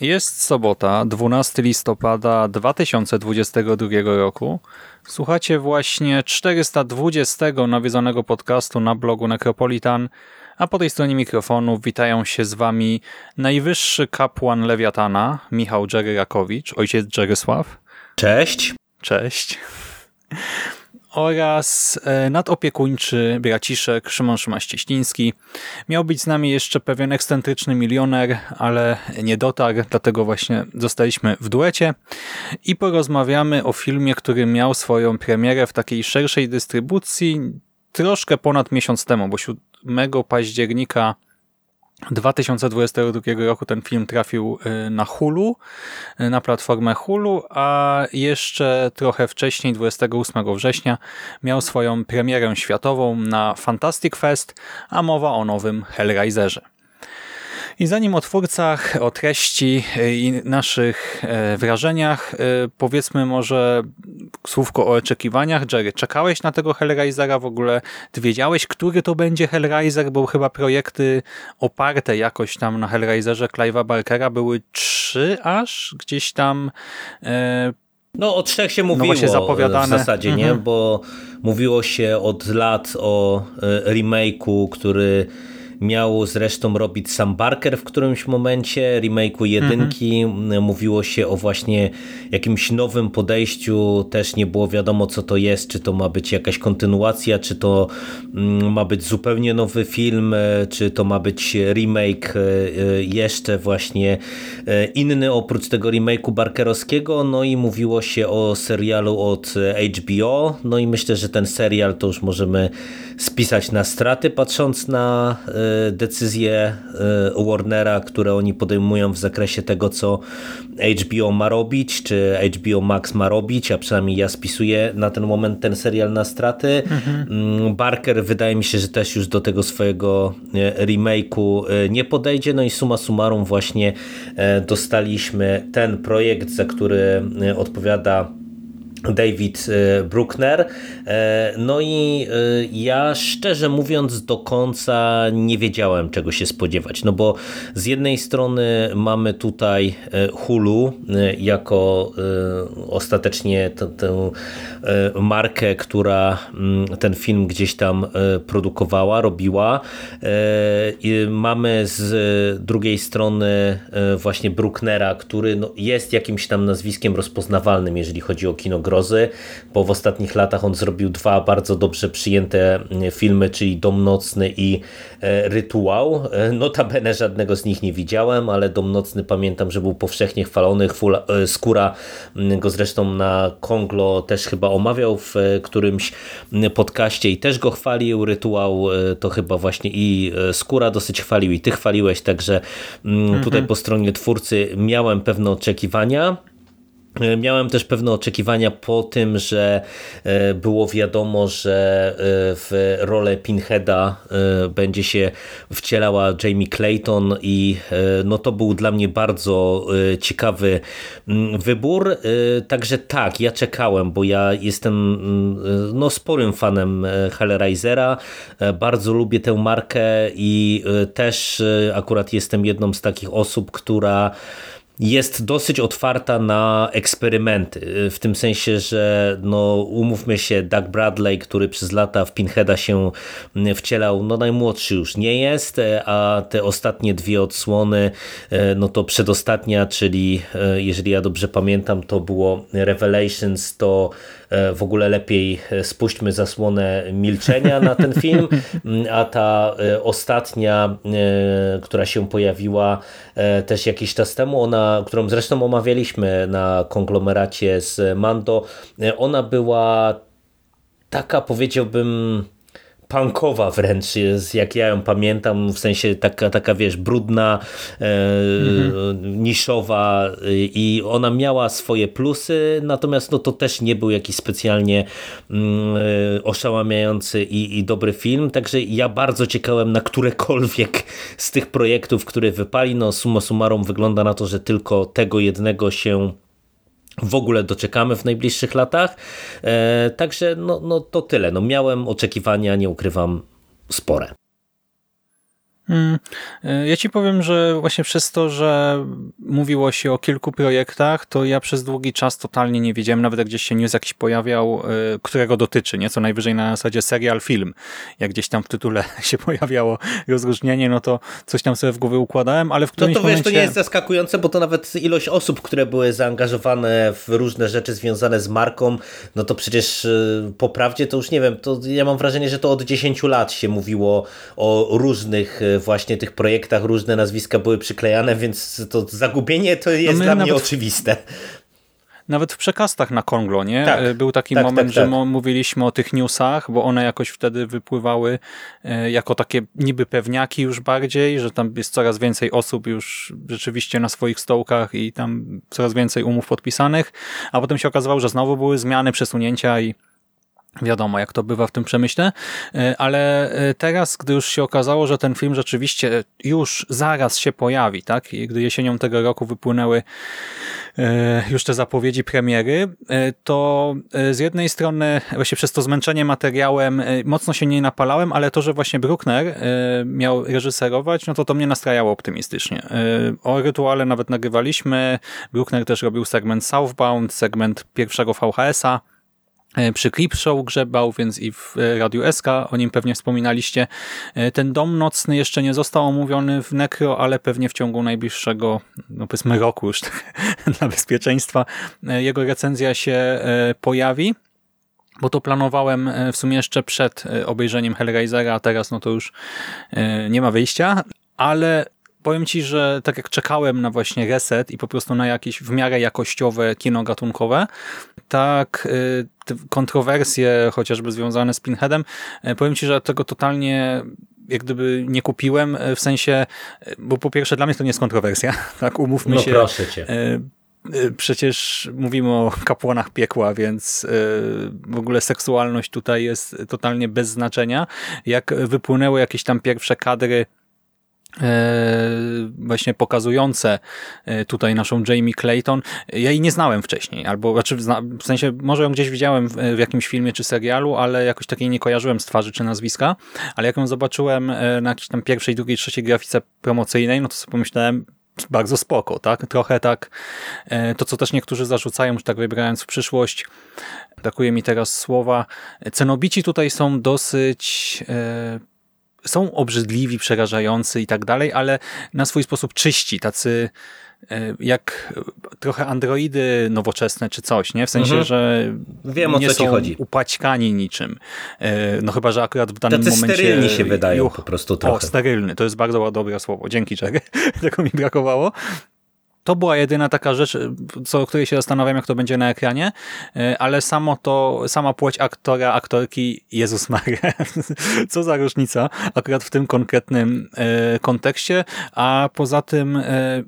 Jest sobota, 12 listopada 2022 roku. Słuchacie właśnie 420 nawiedzonego podcastu na blogu Necropolitan, a po tej stronie mikrofonu witają się z wami najwyższy kapłan Lewiatana, Michał Dżeryrakowicz, ojciec Dżerysław. Cześć. Cześć oraz e, nadopiekuńczy braciszek Szymon Szymaś-Cieśliński. Miał być z nami jeszcze pewien ekscentryczny milioner, ale nie dotarł, dlatego właśnie zostaliśmy w duecie i porozmawiamy o filmie, który miał swoją premierę w takiej szerszej dystrybucji troszkę ponad miesiąc temu, bo 7 października 2022 roku ten film trafił y, na Hulu, y, na platformę Hulu, a jeszcze trochę wcześniej, 28 września, miał swoją premierę światową na Fantastic Fest, a mowa o nowym Hellraiserze. I zanim o twórcach, o treści i naszych e, wrażeniach, e, powiedzmy może słówko o oczekiwaniach. Jerry, czekałeś na tego Hellraisera w ogóle? Ty wiedziałeś, który to będzie Hellraiser? Bo chyba projekty oparte jakoś tam na Hellraiserze Clive'a Barkera były trzy aż gdzieś tam... E, no o trzech się no mówiło no zapowiadane. w zasadzie, nie? Mhm. Bo mówiło się od lat o remake'u, który miał zresztą robić Sam Barker w którymś momencie, remake'u jedynki. Mhm. Mówiło się o właśnie jakimś nowym podejściu, też nie było wiadomo co to jest, czy to ma być jakaś kontynuacja, czy to mm, ma być zupełnie nowy film, e, czy to ma być remake e, e, jeszcze właśnie inny oprócz tego remake'u Barkerowskiego, no i mówiło się o serialu od HBO, no i myślę, że ten serial to już możemy spisać na straty, patrząc na decyzje e, Warnera, które oni podejmują w zakresie tego, co HBO ma robić, czy HBO Max ma robić, a przynajmniej ja spisuję na ten moment ten serial na straty. Mhm. Barker wydaje mi się, że też już do tego swojego e, remake'u nie podejdzie, no i suma summarum właśnie dostaliśmy ten projekt, za który odpowiada David e, Bruckner. E, no i e, ja szczerze mówiąc do końca nie wiedziałem czego się spodziewać, no bo z jednej strony mamy tutaj Hulu jako ostatecznie tę markę, która mm, ten film gdzieś tam produkowała, robiła. Mamy z drugiej strony właśnie Brucknera, który no jest jakimś tam nazwiskiem rozpoznawalnym, jeżeli chodzi o kino grozy, bo w ostatnich latach on zrobił dwa bardzo dobrze przyjęte mm, filmy, czyli Dom Nocny i e, Rytuał. E, notabene żadnego z nich nie widziałem, ale Dom Nocny pamiętam, że był powszechnie chwalony. E, Skóra mm, go zresztą na Konglo też chyba omawiał w którymś mm, podcaście i też go chwalił. Rytuał to chyba właśnie i Skóra dosyć chwalił i ty chwaliłeś, także tutaj mhm. po stronie twórcy miałem pewne oczekiwania. E, miałem też pewne oczekiwania po tym, że e, było wiadomo, że e, w rolę Pinheada będzie się wcielała Jamie Clayton i no to był dla mnie bardzo ciekawy mm, wybór. Także tak, ja czekałem, bo ja jestem mm, no, sporym fanem Hellraisera. Bardzo lubię tę markę i też akurat jestem jedną z takich osób, która jest dosyć otwarta na eksperymenty. W tym sensie, że no, umówmy się, Doug Bradley, który przez lata w Pinheada się wcielał, no najmłodszy już nie jest, a te ostatnie dwie odsłony, no to przedostatnia, czyli jeżeli ja dobrze pamiętam, to było Revelations, to w ogóle lepiej e, spuśćmy zasłonę milczenia na ten film, a ta e, ostatnia, która się pojawiła też jakiś czas temu, ona, którą zresztą omawialiśmy na konglomeracie z Mando, ona była taka powiedziałbym punkowa wręcz jest, jak ja ją pamiętam, w sensie taka, taka wiesz, brudna, e, mhm. niszowa i ona miała swoje plusy, natomiast no to też nie był jakiś specjalnie mm, e, oszałamiający i, i dobry film, także ja bardzo ciekałem na którekolwiek z tych projektów, które wypali, no summa summarum wygląda na to, że tylko tego jednego się w ogóle doczekamy w najbliższych latach. E, także no, no to tyle. No miałem oczekiwania, nie ukrywam, spore. Hmm. E, ja ci powiem, że właśnie przez to, że mówiło się o kilku projektach, to ja przez długi czas totalnie nie wiedziałem, nawet jak gdzieś się news jakiś pojawiał, e, którego dotyczy, nie? Co najwyżej na zasadzie serial, film. Jak gdzieś tam w tytule się pojawiało rozróżnienie, no to coś tam sobie w głowie układałem, ale w którymś No to wiesz, momencie... to nie jest zaskakujące, bo to nawet ilość osób, które były zaangażowane w różne rzeczy związane z marką, no to przecież e, po prawdzie to już nie wiem, to ja mam wrażenie, że to od 10 lat się mówiło o różnych właśnie tych projektach różne nazwiska były przyklejane, więc to zagubienie to jest no dla mnie oczywiste. Nawet w przekastach na Konglo, nie? Tak, Był taki tak, moment, tak, że tak. mówiliśmy o tych newsach, bo one jakoś wtedy wypływały e, jako takie niby pewniaki już bardziej, że tam jest coraz więcej osób już rzeczywiście na swoich stołkach i tam coraz więcej umów podpisanych, a potem się okazało, że znowu były zmiany, przesunięcia i Wiadomo, jak to bywa w tym przemyśle, e, ale e, teraz, gdy już się okazało, że ten film rzeczywiście już zaraz się pojawi, tak? I gdy jesienią tego roku wypłynęły e, już te zapowiedzi premiery, to z jednej strony właśnie przez to zmęczenie materiałem mocno się nie napalałem, ale to, że właśnie Bruckner miał reżyserować, no to to mnie nastrajało optymistycznie. O rytuale nawet nagrywaliśmy, Bruckner też robił segment Southbound, segment pierwszego VHS-a, E, przy Clip Show grzebał, więc i w e, Radiu SK, o nim pewnie wspominaliście. E, ten dom nocny jeszcze nie został omówiony w Necro, ale pewnie w ciągu najbliższego, no powiedzmy roku już dla bezpieczeństwa, jego recenzja się pojawi bo to planowałem w sumie jeszcze przed obejrzeniem Hellraisera, a teraz no to już nie ma wyjścia, ale powiem Ci, że tak jak czekałem na właśnie reset i po prostu na jakieś w miarę jakościowe kino gatunkowe, tak y, kontrowersje chociażby związane z Pinheadem, y, powiem Ci, że tego totalnie jak gdyby nie kupiłem, y, w sensie, bo po pierwsze dla mnie to nie jest kontrowersja, tak umówmy no się. proszę Cię. Przecież mówimy o kapłanach piekła, więc w ogóle seksualność tutaj jest totalnie bez znaczenia. Jak wypłynęły jakieś tam pierwsze kadry E, właśnie pokazujące e, tutaj naszą Jamie Clayton. Ja jej nie znałem wcześniej, albo znaczy w sensie może ją gdzieś widziałem w, w jakimś filmie czy serialu, ale jakoś takiej nie kojarzyłem z twarzy czy nazwiska, ale jak ją zobaczyłem e, na jakiejś tam pierwszej, drugiej, trzeciej grafice promocyjnej, no to sobie pomyślałem, bardzo spoko, tak? Trochę tak, to co też niektórzy zarzucają, że tak wybierając w przyszłość, brakuje mi teraz słowa, cenobici tutaj są dosyć są obrzydliwi, przerażający i tak dalej, ale na swój sposób czyści, tacy e, jak trochę androidy nowoczesne czy coś, nie? W sensie, mhm. że Wiem, nie są chodzi. upaćkani niczym. E, no chyba, że akurat w danym Tacy momencie... sterylni się wydają juch, po prostu trochę. O, sterylny, to jest bardzo dobre słowo. Dzięki, Jerry. Tego mi brakowało. To była jedyna taka rzecz, co, o której się zastanawiam, jak to będzie na ekranie, e, ale samo to, sama płeć aktora, aktorki, Jezus Maria, co za różnica akurat w tym konkretnym e, kontekście, a poza tym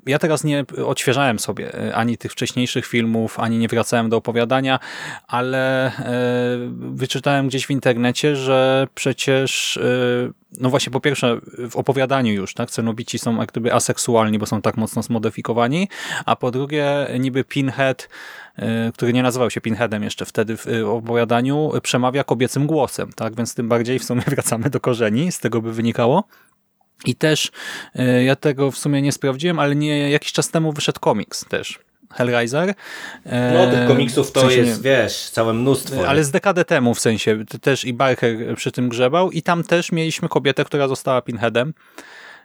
ja teraz nie odświeżałem sobie ani tych wcześniejszych filmów, ani nie wracałem do opowiadania, ale wyczytałem gdzieś w internecie, że przecież no właśnie po pierwsze w opowiadaniu już, tak, cenobici są jak gdyby aseksualni, bo są tak mocno zmodyfikowani, a po drugie niby Pinhead, y, który nie nazywał się Pinheadem jeszcze wtedy w opowiadaniu, przemawia kobiecym głosem, tak, więc tym bardziej w sumie wracamy do korzeni, z tego by wynikało. I też ja tego w sumie nie sprawdziłem, ale nie jakiś czas temu wyszedł komiks też Hellraiser. No, tych komiksów to w sensie, jest, wiesz, całe mnóstwo. Ale z dekadę temu w sensie, też i Barker przy tym grzebał i tam też mieliśmy kobietę, która została Pinheadem,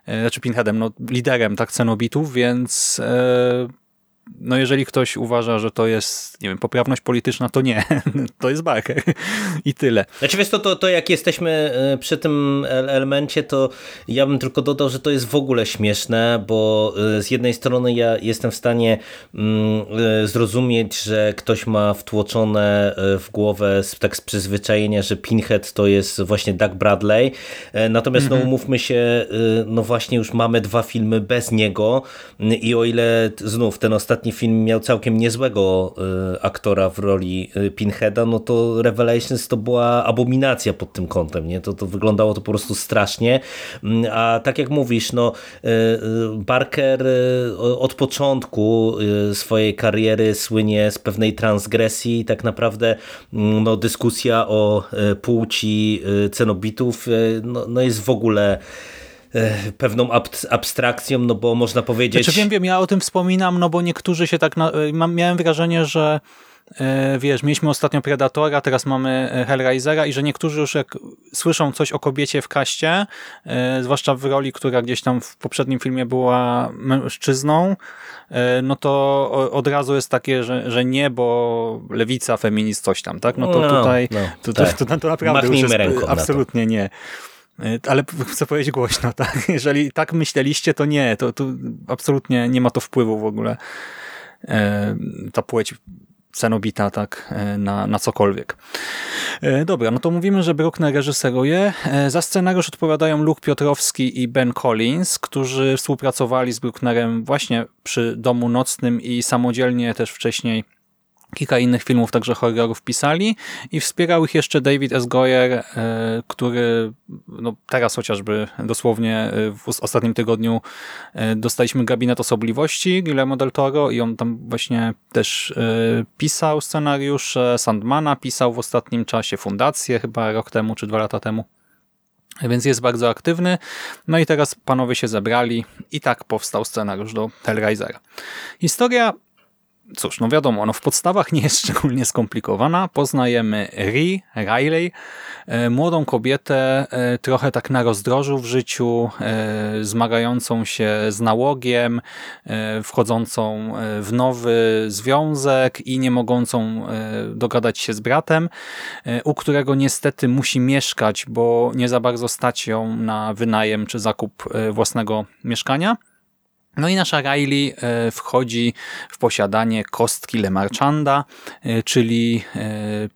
znaczy Pinheadem, no liderem tak cenobitów, więc e, no jeżeli ktoś uważa, że to jest, nie wiem, poprawność polityczna, to nie. To jest Barker. I tyle. Znaczy wiesz, to, to, to jak jesteśmy e, przy tym elemencie, to ja bym tylko dodał, że to jest w ogóle śmieszne, bo e, z jednej strony ja jestem w stanie mm, e, zrozumieć, że ktoś ma wtłoczone w głowę tak z przyzwyczajenia, że Pinhead to jest właśnie Doug Bradley. Natomiast no mhm. umówmy się, no właśnie już mamy dwa filmy bez niego i o ile znów ten ostatni ostatni film miał całkiem niezłego y, aktora w roli y, Pinheada, no to Revelations to była abominacja pod tym kątem, nie? To, to wyglądało to po prostu strasznie, mm, a tak jak mówisz, no y, Barker od początku swojej kariery słynie z pewnej transgresji i tak naprawdę mm, no, dyskusja o płci cenobitów no, no jest w ogóle pewną abstrakcją, no bo można powiedzieć... Znaczy wiem, wiem, ja o tym wspominam, no bo niektórzy się tak... Na... E, miałem wrażenie, że e, wiesz, mieliśmy ostatnio Predatora, teraz mamy Hellraisera i że niektórzy już jak słyszą coś o kobiecie w kaście, zwłaszcza w roli, która gdzieś tam w poprzednim filmie była mężczyzną, no to od razu jest takie, że, że nie, bo lewica, feminizm, coś tam, tak? No to no, tutaj no, to, tak. to, to, to, naprawdę już jest absolutnie nie. E, ale chcę powiedzieć głośno, tak? Jeżeli tak myśleliście, to nie, to, to absolutnie nie ma to wpływu w ogóle e, ta płeć cenobita tak, e, na, na cokolwiek. Dobra, no to mówimy, że Bruckner reżyseruje. Za scenariusz odpowiadają Luke Piotrowski i Ben Collins, którzy współpracowali z Brucknerem właśnie przy Domu Nocnym i samodzielnie też wcześniej Kilka innych filmów, także horrorów pisali i wspierał ich jeszcze David S. Goyer, e, który no teraz chociażby dosłownie e, w ostatnim tygodniu e, dostaliśmy Gabinet Osobliwości Guillermo del Toro i on tam właśnie też pisał scenariusze, Sandmana pisał w ostatnim czasie, Fundację chyba rok temu czy dwa lata temu. Więc jest bardzo aktywny. No i teraz panowie się zebrali i tak powstał scenariusz do Hellraisera. Historia cóż, no wiadomo, no w podstawach nie jest szczególnie skomplikowana. Poznajemy Ri, Riley, e, młodą kobietę, e, trochę tak na rozdrożu w życiu, e, zmagającą się z nałogiem, wchodzącą w nowy związek i nie mogącą dogadać się z bratem, u którego niestety musi mieszkać, bo nie za bardzo stać ją na wynajem czy zakup własnego mieszkania. No i nasza Riley e, wchodzi w posiadanie kostki Lemarchanda, e, czyli e,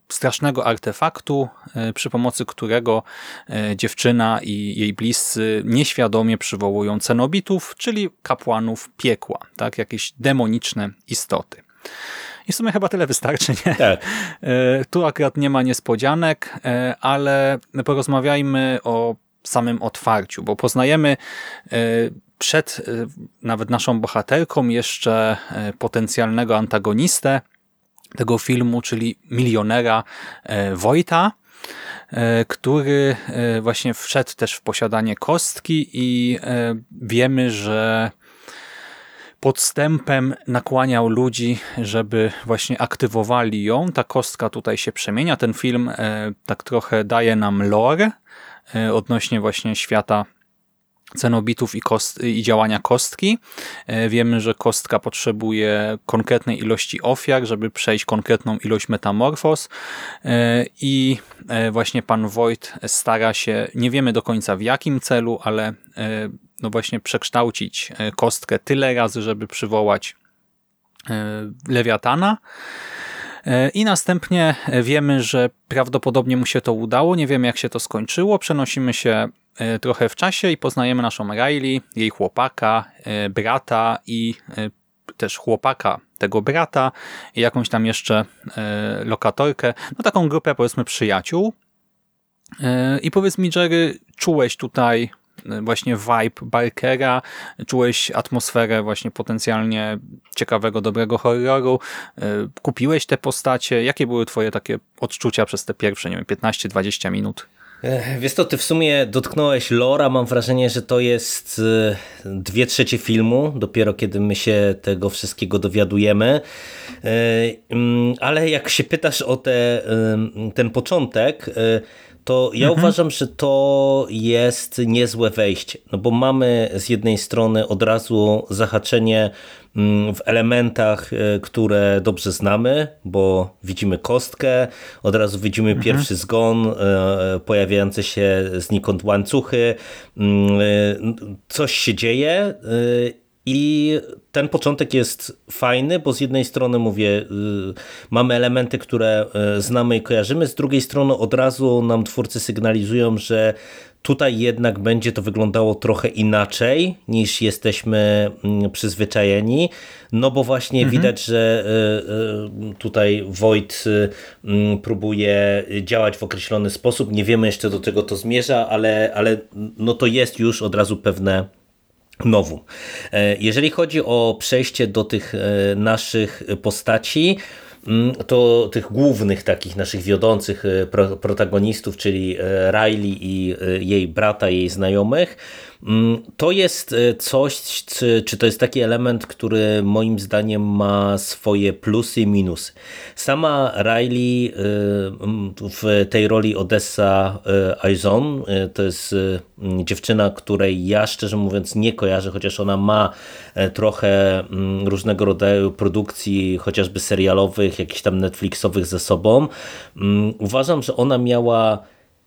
strasznego artefaktu, przy pomocy którego dziewczyna i jej bliscy nieświadomie przywołują cenobitów, czyli kapłanów piekła, tak, jakieś demoniczne istoty. I w sumie chyba tyle wystarczy, nie? Tak. Tu akurat nie ma niespodzianek, ale porozmawiajmy o samym otwarciu, bo poznajemy przed y, nawet naszą bohaterką jeszcze y, potencjalnego antagonistę tego filmu, czyli milionera y, Wojta, który właśnie wszedł też w posiadanie kostki i wiemy, że podstępem nakłaniał ludzi, żeby właśnie aktywowali ją. Ta kostka tutaj się przemienia. Ten film tak trochę daje nam lore odnośnie właśnie świata cenobitów i, kost, i działania kostki. E, wiemy, że kostka potrzebuje konkretnej ilości ofiar, żeby przejść konkretną ilość metamorfos e, i e, właśnie pan Wojt stara się, nie wiemy do końca w jakim celu, ale no właśnie przekształcić kostkę tyle razy, żeby przywołać lewiatana. I następnie wiemy, że prawdopodobnie mu się to udało, nie wiemy jak się to skończyło. Przenosimy się E, trochę w czasie i poznajemy naszą Riley, jej chłopaka, e, brata i e, też chłopaka tego brata i jakąś tam jeszcze lokatorkę, no taką grupę powiedzmy przyjaciół. I powiedz mi Jerry, czułeś tutaj właśnie vibe Barkera, czułeś atmosferę właśnie potencjalnie ciekawego, dobrego horroru, kupiłeś te postacie, jakie były twoje takie odczucia przez te pierwsze, nie wiem, 15-20 minut? Wiesz to, ty w sumie dotknąłeś Lora. Mam wrażenie, że to jest dwie trzecie filmu, dopiero kiedy my się tego wszystkiego dowiadujemy. Mm, ale jak się pytasz o te, ten początek, to ja mhm. uważam, że to jest niezłe wejście, no bo mamy z jednej strony od razu zahaczenie mm, w elementach, e, które dobrze znamy, bo widzimy kostkę, od razu widzimy mhm. pierwszy zgon, e, pojawiające się znikąd łańcuchy, mm, e, coś się dzieje i ten początek jest fajny, bo z jednej strony mówię, y, mamy elementy, które y, znamy i kojarzymy, z drugiej strony od razu nam twórcy sygnalizują, że tutaj jednak będzie to wyglądało trochę inaczej niż jesteśmy mm, przyzwyczajeni, no bo właśnie mhm. widać, że y, tutaj Wojt mm, próbuje działać w określony sposób, nie wiemy jeszcze do czego to zmierza, ale, ale no to jest już od razu pewne nowum. E, jeżeli chodzi o przejście do tych e, naszych postaci, mm, to tych głównych takich naszych wiodących e, protagonistów, czyli Riley i jej brata, jej znajomych, to jest e, coś, czy, czy to jest taki element, który moim zdaniem ma swoje plusy i minusy. Sama Riley e, w tej roli Odessa Aizon e, to jest dziewczyna, której ja szczerze mówiąc nie kojarzę, chociaż ona ma trochę różnego rodzaju produkcji, chociażby serialowych, jakichś tam Netflixowych ze sobą. Uważam, że ona miała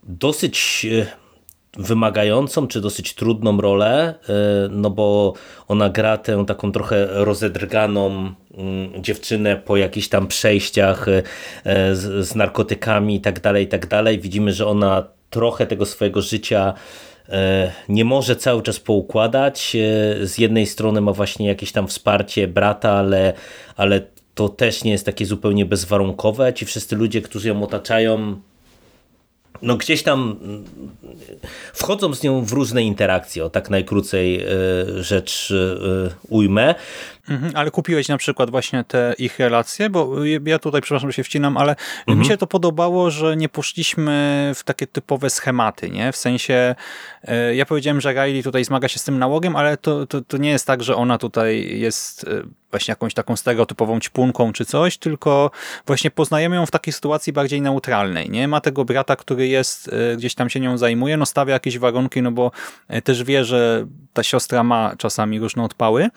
dosyć wymagającą czy dosyć trudną rolę, e, no bo ona gra tę taką trochę rozedrganą mm, dziewczynę po jakichś tam przejściach e, z, z narkotykami i tak dalej, i tak dalej. Widzimy, że ona trochę tego swojego życia e, nie może cały czas poukładać. Z jednej strony ma właśnie jakieś tam wsparcie brata, ale, ale to też nie jest takie zupełnie bezwarunkowe. Ci wszyscy ludzie, którzy ją otaczają, no gdzieś tam mm, wchodzą z nią w różne interakcje, o tak najkrócej e, rzecz e, ujmę. Mhm, ale kupiłeś na przykład właśnie te ich relacje, bo ja tutaj, przepraszam, że się wcinam, ale mhm. mi się to podobało, że nie poszliśmy w takie typowe schematy, nie? W sensie, e, ja powiedziałem, że Riley tutaj zmaga się z tym nałogiem, ale to, to, to nie jest tak, że ona tutaj jest e, właśnie jakąś taką stereotypową ćpunką czy coś, tylko właśnie poznajemy ją w takiej sytuacji bardziej neutralnej, nie? Ma tego brata, który jest, e, gdzieś tam się nią zajmuje, no stawia jakieś warunki, no bo też wie, że ta siostra ma czasami różne odpały,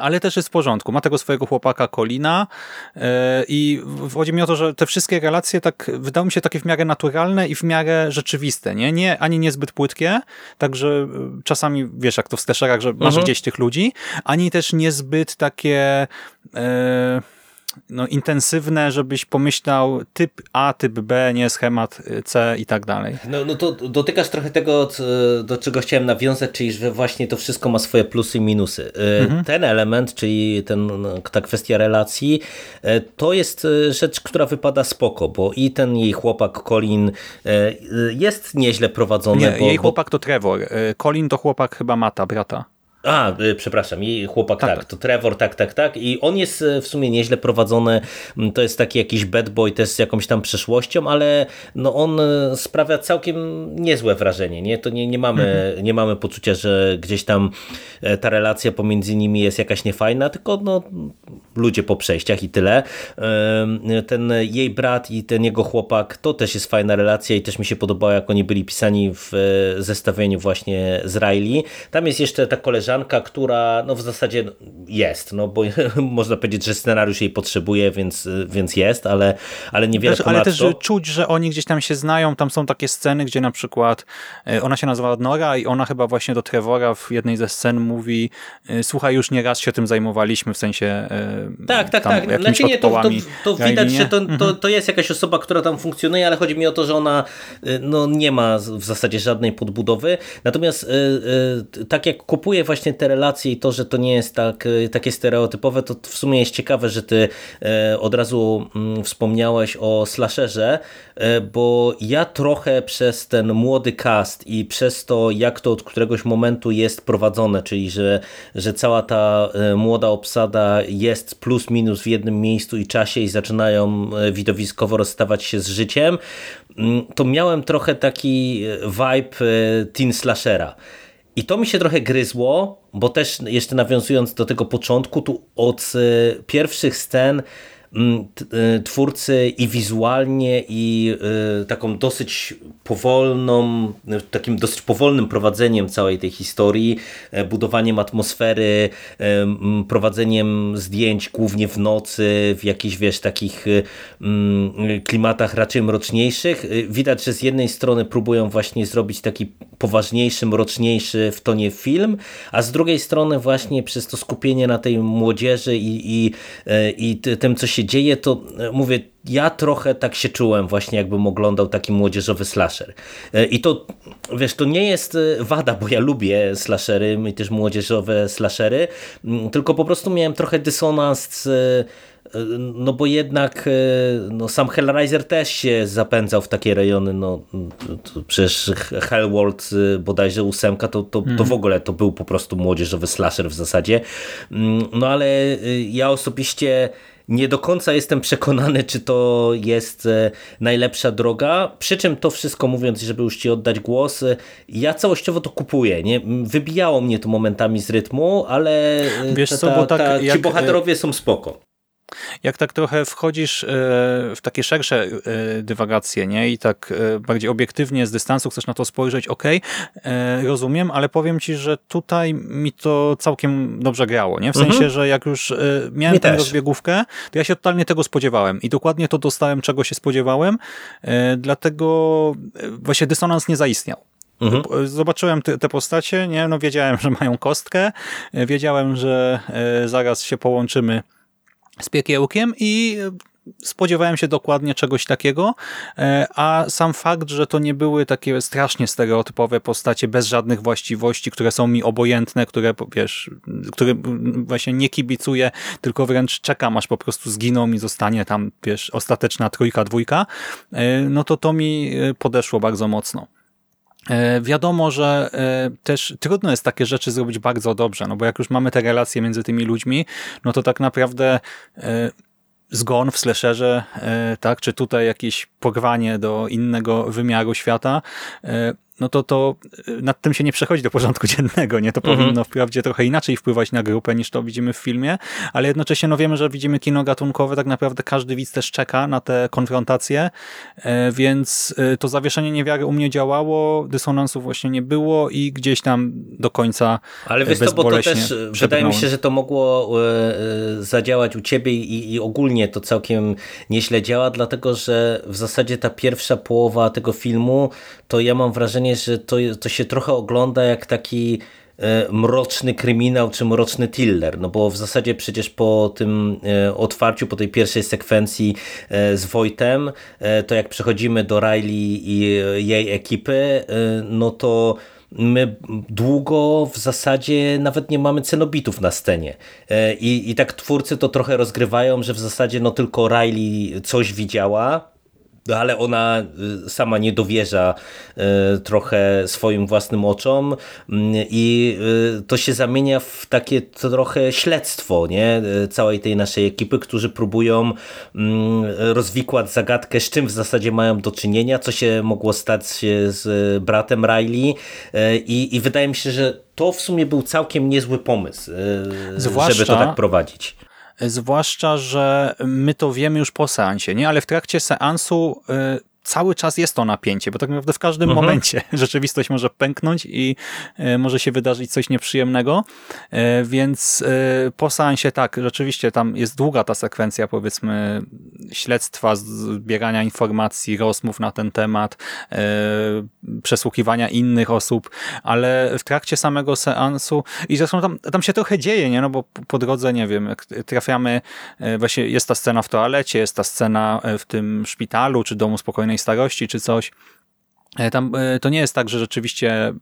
ale też jest w porządku. Ma tego swojego chłopaka Kolina e, i chodzi mi o to, że te wszystkie relacje tak wydały mi się takie w miarę naturalne i w miarę rzeczywiste, nie? nie ani niezbyt płytkie, także e, czasami wiesz, jak to w slasherach, że masz mhm. gdzieś tych ludzi, ani też niezbyt takie no, intensywne, żebyś pomyślał typ A, typ B, nie schemat C i tak dalej. No, no to dotykasz trochę tego, do czego chciałem nawiązać, czyli że właśnie to wszystko ma swoje plusy i minusy. E, mhm. Ten element, czyli ten, no, ta kwestia relacji, e, to jest rzecz, która wypada spoko, bo i ten jej chłopak Colin jest nieźle prowadzony. Nie, bo, jej chłopak to Trevor. Colin to chłopak chyba Mata, brata. A, y, przepraszam, i chłopak tak. tak, to Trevor, tak, tak, tak. I on jest y, w sumie nieźle prowadzony. Mm, to jest taki jakiś bad boy też z jakąś tam przeszłością, ale no on y, sprawia całkiem niezłe wrażenie. Nie? To nie, nie, mamy, mhm. nie mamy poczucia, że gdzieś tam e, ta relacja pomiędzy nimi jest jakaś niefajna, tylko no, ludzie po przejściach i tyle. Ten jej brat i ten jego chłopak, to też jest fajna relacja i też mi się podobało, jak oni byli pisani w e, zestawieniu właśnie z Riley. Tam jest jeszcze ta koleżanka koleżanka, która no w zasadzie jest, no bo można powiedzieć, że scenariusz jej potrzebuje, więc, więc jest, ale, ale niewiele też, Ale też czuć, że oni gdzieś tam się znają, tam są takie sceny, gdzie na przykład e, ona się nazywa Nora i ona chyba właśnie do Trevora w jednej ze scen mówi e, słuchaj, już nie raz się tym zajmowaliśmy, w sensie e, tak, tak, tak. Znaczy nie, to, to, to widać, że to, to, mhm. to jest jakaś osoba, która tam funkcjonuje, ale chodzi mi o to, że ona no, nie ma w zasadzie żadnej podbudowy, natomiast tak jak kupuje właśnie właśnie te relacje i to, że to nie jest tak, e, takie stereotypowe, to w sumie jest ciekawe, że ty e, od razu mm, wspomniałeś o slasherze, e, bo ja trochę przez ten młody cast i przez to, jak to od któregoś momentu jest prowadzone, czyli że, że cała ta młoda obsada jest jest plus minus w jednym miejscu i czasie i zaczynają widowiskowo rozstawać się z życiem, mm, to miałem trochę taki vibe teen slashera. I to mi się trochę gryzło, bo też jeszcze nawiązując do tego początku, tu od pierwszych scen y, twórcy i wizualnie i y, taką dosyć powolną, takim dosyć powolnym prowadzeniem całej tej historii, e, budowaniem atmosfery, e, prowadzeniem zdjęć głównie w nocy, w jakichś wiesz takich klimatach raczej mroczniejszych. Widać, że z jednej strony próbują właśnie zrobić taki poważniejszy, mroczniejszy w tonie film, a z drugiej strony właśnie przez to skupienie na tej młodzieży i, i, e, i tym, co się dzieje, to e, mówię, ja trochę tak się czułem właśnie jakbym oglądał taki młodzieżowy slasher. E, I to, wiesz, to nie jest wada, bo ja lubię slashery i też młodzieżowe slashery, tylko po prostu miałem trochę dysonans no bo jednak e, no, sam Hellraiser też się zapędzał w takie rejony, no przecież Hellworld e, bodajże ósemka, to, to, to w mhm. ogóle to był po prostu młodzieżowy slasher w zasadzie. Mm, no ale e, ja osobiście nie do końca jestem przekonany, czy to jest najlepsza droga. Przy czym to wszystko mówiąc, żeby już ci oddać głos, ja całościowo to kupuję. Nie? Wybijało mnie to momentami z rytmu, ale Wiesz ta, co, bo tak ta, ci jak... bohaterowie są spoko. Jak tak trochę wchodzisz e, w takie szersze e, dywagacje nie? i tak e, bardziej obiektywnie z dystansu chcesz na to spojrzeć, ok, rozumiem, ale powiem ci, że tutaj mi to całkiem dobrze grało. Nie? W sensie, mhm. że jak już miałem tę rozbiegówkę, to ja się totalnie tego spodziewałem i dokładnie to dostałem, czego się spodziewałem, dlatego właśnie dysonans nie zaistniał. Mhm. Zobaczyłem te, te, postacie, nie? No wiedziałem, że mają kostkę, wiedziałem, że zaraz się połączymy z piekiełkiem i spodziewałem się dokładnie czegoś takiego, e, a sam fakt, że to nie były takie strasznie stereotypowe postacie bez żadnych właściwości, które są mi obojętne, które wiesz, które właśnie nie kibicuję, tylko wręcz czekam, aż po prostu zginą i zostanie tam, wiesz, ostateczna trójka, dwójka, e, no to to mi e, podeszło bardzo mocno. Wiadomo, że też trudno jest takie rzeczy zrobić bardzo dobrze, no bo jak już mamy te relacje między tymi ludźmi, no to tak naprawdę zgon w slasherze, tak, czy tutaj jakieś pogwanie do innego wymiaru świata, no to to y, nad tym się nie przechodzi do porządku dziennego, nie? To mhm. powinno wprawdzie trochę inaczej wpływać na grupę niż to widzimy w filmie, ale jednocześnie no wiemy, że widzimy kino gatunkowe, tak naprawdę każdy widz też czeka na te konfrontacje, e, więc y, to zawieszenie niewiary u mnie działało, dysonansu właśnie nie było i gdzieś tam do końca Ale wiesz to, bo to też wydaje mi się, że to mogło e, e, zadziałać u ciebie i, i ogólnie to całkiem nieźle działa, dlatego, że w zasadzie ta pierwsza połowa tego filmu, to ja mam wrażenie, wrażenie, że to, to się trochę ogląda jak taki e, mroczny kryminał czy mroczny thriller, no bo w zasadzie przecież po tym e, otwarciu, po tej pierwszej sekwencji e, z Wojtem, to jak przechodzimy do Riley i jej ekipy, no to my długo w zasadzie nawet nie mamy cenobitów na scenie. I, I tak twórcy to trochę rozgrywają, że w zasadzie no tylko Riley coś widziała, no ale ona y, sama nie dowierza y, trochę swoim własnym oczom mm, i y, to się zamienia w takie trochę śledztwo nie? całej tej naszej ekipy, którzy próbują mm, rozwikłać zagadkę, z czym w zasadzie mają do czynienia, co się mogło stać z bratem Riley i, i wydaje mi się, że to w sumie był całkiem niezły pomysł, Zwłaszcza... żeby to tak prowadzić. Zwłaszcza, że my to wiemy już po seansie, nie? Ale w trakcie seansu y, cały czas jest to napięcie, bo tak naprawdę w każdym mhm. momencie rzeczywistość może pęknąć i e, może się wydarzyć coś nieprzyjemnego, e, więc e, po seansie tak, rzeczywiście tam jest długa ta sekwencja powiedzmy śledztwa, zbierania informacji, rozmów na ten temat, przesłuchiwania innych osób, ale w trakcie samego seansu i zresztą tam, tam się trochę dzieje, nie? no bo po drodze, nie wiem, trafiamy, właśnie jest ta scena w toalecie, jest ta scena w tym szpitalu, czy domu spokojnej starości czy coś. E, tam e, to nie jest tak, że rzeczywiście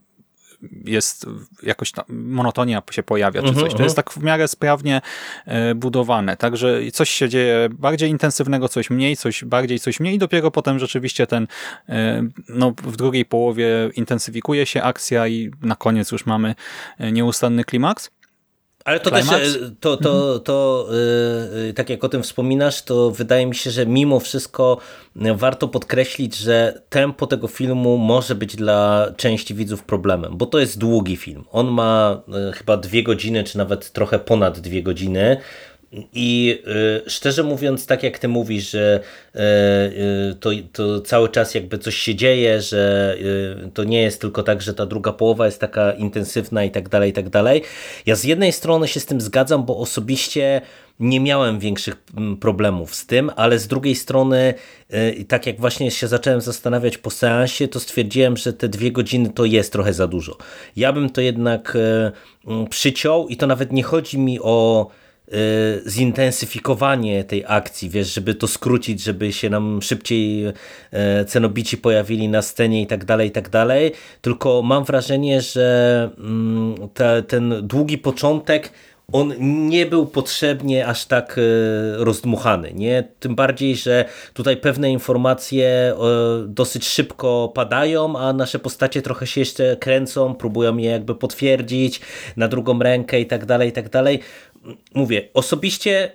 jest jakoś tam monotonia się pojawia, czy mhm, coś. To jest mhm. tak w miarę sprawnie e, budowane. Także coś się dzieje bardziej intensywnego, coś mniej, coś bardziej, coś mniej i dopiero potem rzeczywiście ten no, w drugiej połowie intensyfikuje się akcja i na koniec już mamy nieustanny klimaks. Ale to Climax? też, to, to, mhm. to yy, tak jak o tym wspominasz, to wydaje mi się, że mimo wszystko warto podkreślić, że tempo tego filmu może być dla części widzów problemem, bo to jest długi film. On ma yy, chyba dwie godziny, czy nawet trochę ponad dwie godziny. I y, szczerze mówiąc, tak jak ty mówisz, że y, y, to, to cały czas jakby coś się dzieje, że to nie jest tylko tak, że ta druga połowa jest taka intensywna i tak dalej, i tak dalej. Ja z jednej strony się z tym zgadzam, bo osobiście nie miałem większych problemów z tym, ale z drugiej strony, tak jak właśnie się zacząłem zastanawiać po seansie, to stwierdziłem, że te dwie godziny to jest trochę za dużo. Ja bym to jednak mm, przyciął i to nawet nie chodzi mi o Y, zintensyfikowanie tej akcji, wiesz, żeby to skrócić, żeby się nam szybciej y, cenobici pojawili na scenie i tak dalej, i tak dalej, tylko mam wrażenie, że mm, ten długi początek on nie był potrzebnie aż tak y, rozdmuchany. Nie? Tym bardziej, że tutaj pewne informacje dosyć szybko padają, a nasze postacie trochę się jeszcze kręcą, próbują je jakby potwierdzić na drugą rękę i tak dalej, i tak dalej mówię, osobiście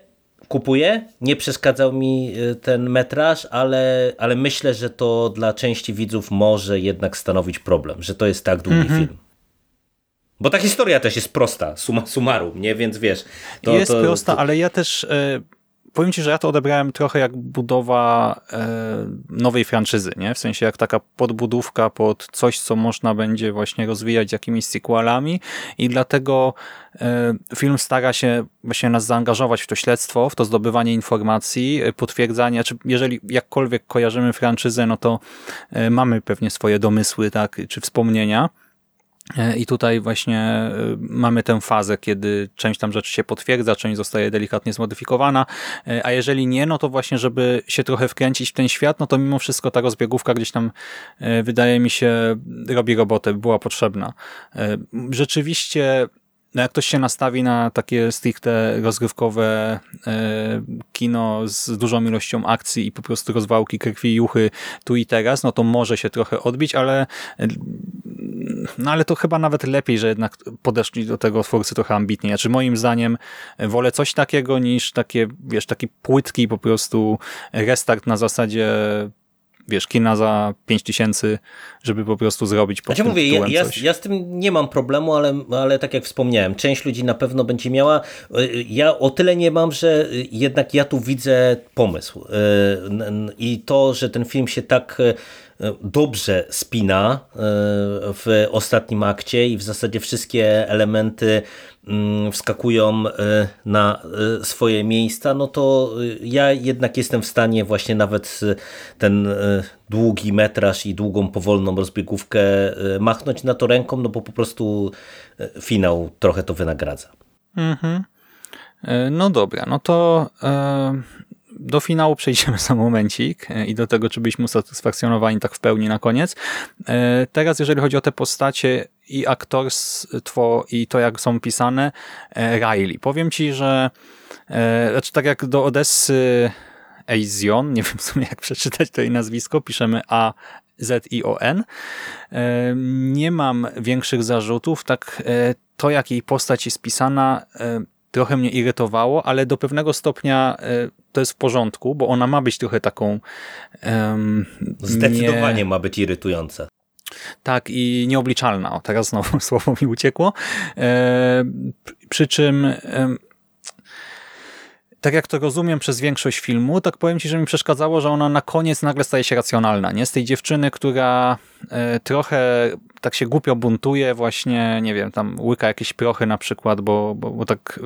kupuję, nie przeszkadzał mi y, ten metraż, ale, ale myślę, że to dla części widzów może jednak stanowić problem, że to jest tak długi -hmm. film. Bo ta historia też jest prosta, suma summarum, nie? Więc wiesz... To, jest to, prosta, to... ale ja też y, powiem ci, że ja to odebrałem trochę jak budowa e, nowej franczyzy, nie? W sensie jak taka podbudówka pod coś, co można będzie właśnie rozwijać jakimiś sequelami i dlatego e, film stara się właśnie nas zaangażować w to śledztwo, w to zdobywanie informacji, e, potwierdzanie, czy jeżeli jakkolwiek kojarzymy franczyzę, no to mamy pewnie swoje domysły, tak, czy wspomnienia, I tutaj właśnie e, mamy tę fazę, kiedy część tam rzeczy się potwierdza, część zostaje delikatnie zmodyfikowana, e, a jeżeli nie, no to właśnie, żeby się trochę wkręcić w ten świat, no to mimo wszystko ta rozbiegówka gdzieś tam wydaje mi się robi robotę, była potrzebna. Rzeczywiście no jak ktoś się nastawi na takie stricte rozgrywkowe e, kino z dużą ilością akcji i po prostu rozwałki krwi juchy tu i teraz, no to może się trochę odbić, ale no ale to chyba nawet lepiej, że jednak podeszli do tego twórcy trochę ambitnie. Znaczy moim zdaniem wolę coś takiego niż takie, wiesz, taki płytki po prostu restart na zasadzie wiesz, kina za 5 tysięcy, żeby po prostu zrobić pod znaczy, mówię, ja, ja, ja, z tym nie mam problemu, ale, ale tak jak wspomniałem, część ludzi na pewno będzie miała. Ja o tyle nie mam, że jednak ja tu widzę pomysł. I to, że ten film się tak dobrze spina w ostatnim akcie i w zasadzie wszystkie elementy Mm, wskakują e, na e, swoje miejsca, no to e, ja jednak jestem w stanie właśnie nawet ten długi metraż i długą, powolną rozbiegówkę machnąć na to ręką, no bo po prostu finał trochę to wynagradza. Mhm. No dobra, no to do finału przejdziemy za momencik i do tego, czy byliśmy usatysfakcjonowani tak w pełni na koniec. Teraz, jeżeli chodzi o te postacie, i aktorstwo i to jak są pisane e, Riley. Powiem ci, że e, znaczy tak jak do Odessy Aizion, nie wiem w sumie jak przeczytać to jej nazwisko, piszemy A Z I O N. E, nie mam większych zarzutów, tak to jak jej postać jest pisana trochę mnie irytowało, ale do pewnego stopnia to jest w porządku, bo ona ma być trochę taką um, Zdecydowanie nie... ma być irytująca. Tak, i nieobliczalna. O, teraz znowu słowo mi uciekło. E, przy czym e, tak jak to rozumiem przez większość filmu, tak powiem Ci, że mi przeszkadzało, że ona na koniec nagle staje się racjonalna. Nie? Z tej dziewczyny, która e, trochę tak się głupio buntuje, właśnie, nie wiem, tam łyka jakieś prochy na przykład, bo, bo, bo tak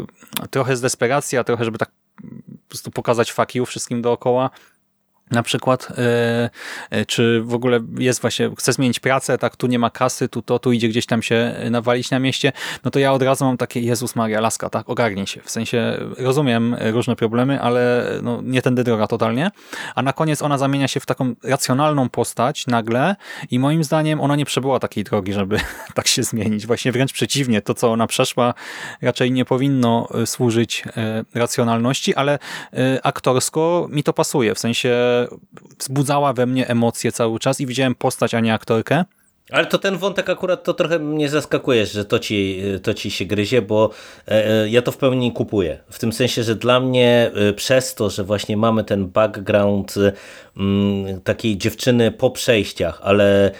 trochę z desperacji, a trochę, żeby tak po prostu pokazać fuck wszystkim dookoła na przykład, yy, czy w ogóle jest właśnie, chce zmienić pracę, tak, tu nie ma kasy, tu to, tu idzie gdzieś tam się nawalić na mieście, no to ja od razu mam takie, Jezus Maria, laska, tak, ogarnij się. W sensie rozumiem różne problemy, ale no, nie tędy droga totalnie. A na koniec ona zamienia się w taką racjonalną postać nagle i moim zdaniem ona nie przebyła takiej drogi, żeby tak się zmienić. Właśnie wręcz przeciwnie, to co ona przeszła raczej nie powinno służyć racjonalności, ale aktorsko mi to pasuje, w sensie wzbudzała we mnie emocje cały czas i widziałem postać, a nie aktorkę. Ale to ten wątek akurat to trochę mnie zaskakuje, że to ci, to ci się gryzie, bo e, e, ja to w pełni kupuję. W tym sensie, że dla mnie e, przez to, że właśnie mamy ten background mm, takiej dziewczyny po przejściach, ale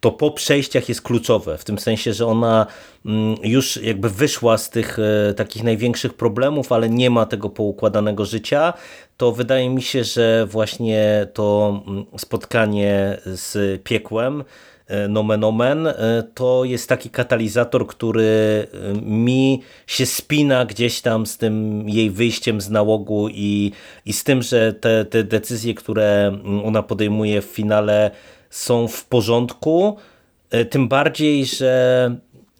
to po przejściach jest kluczowe, w tym sensie, że ona mm, już jakby wyszła z tych takich największych problemów, ale nie ma tego poukładanego życia, to wydaje mi się, że właśnie to mm, spotkanie z piekłem E, nomen omen, e, to jest taki katalizator, który e, mi się spina gdzieś tam z tym jej wyjściem z nałogu i, i z tym, że te, te decyzje, które mm, ona podejmuje w finale są w porządku, tym bardziej, że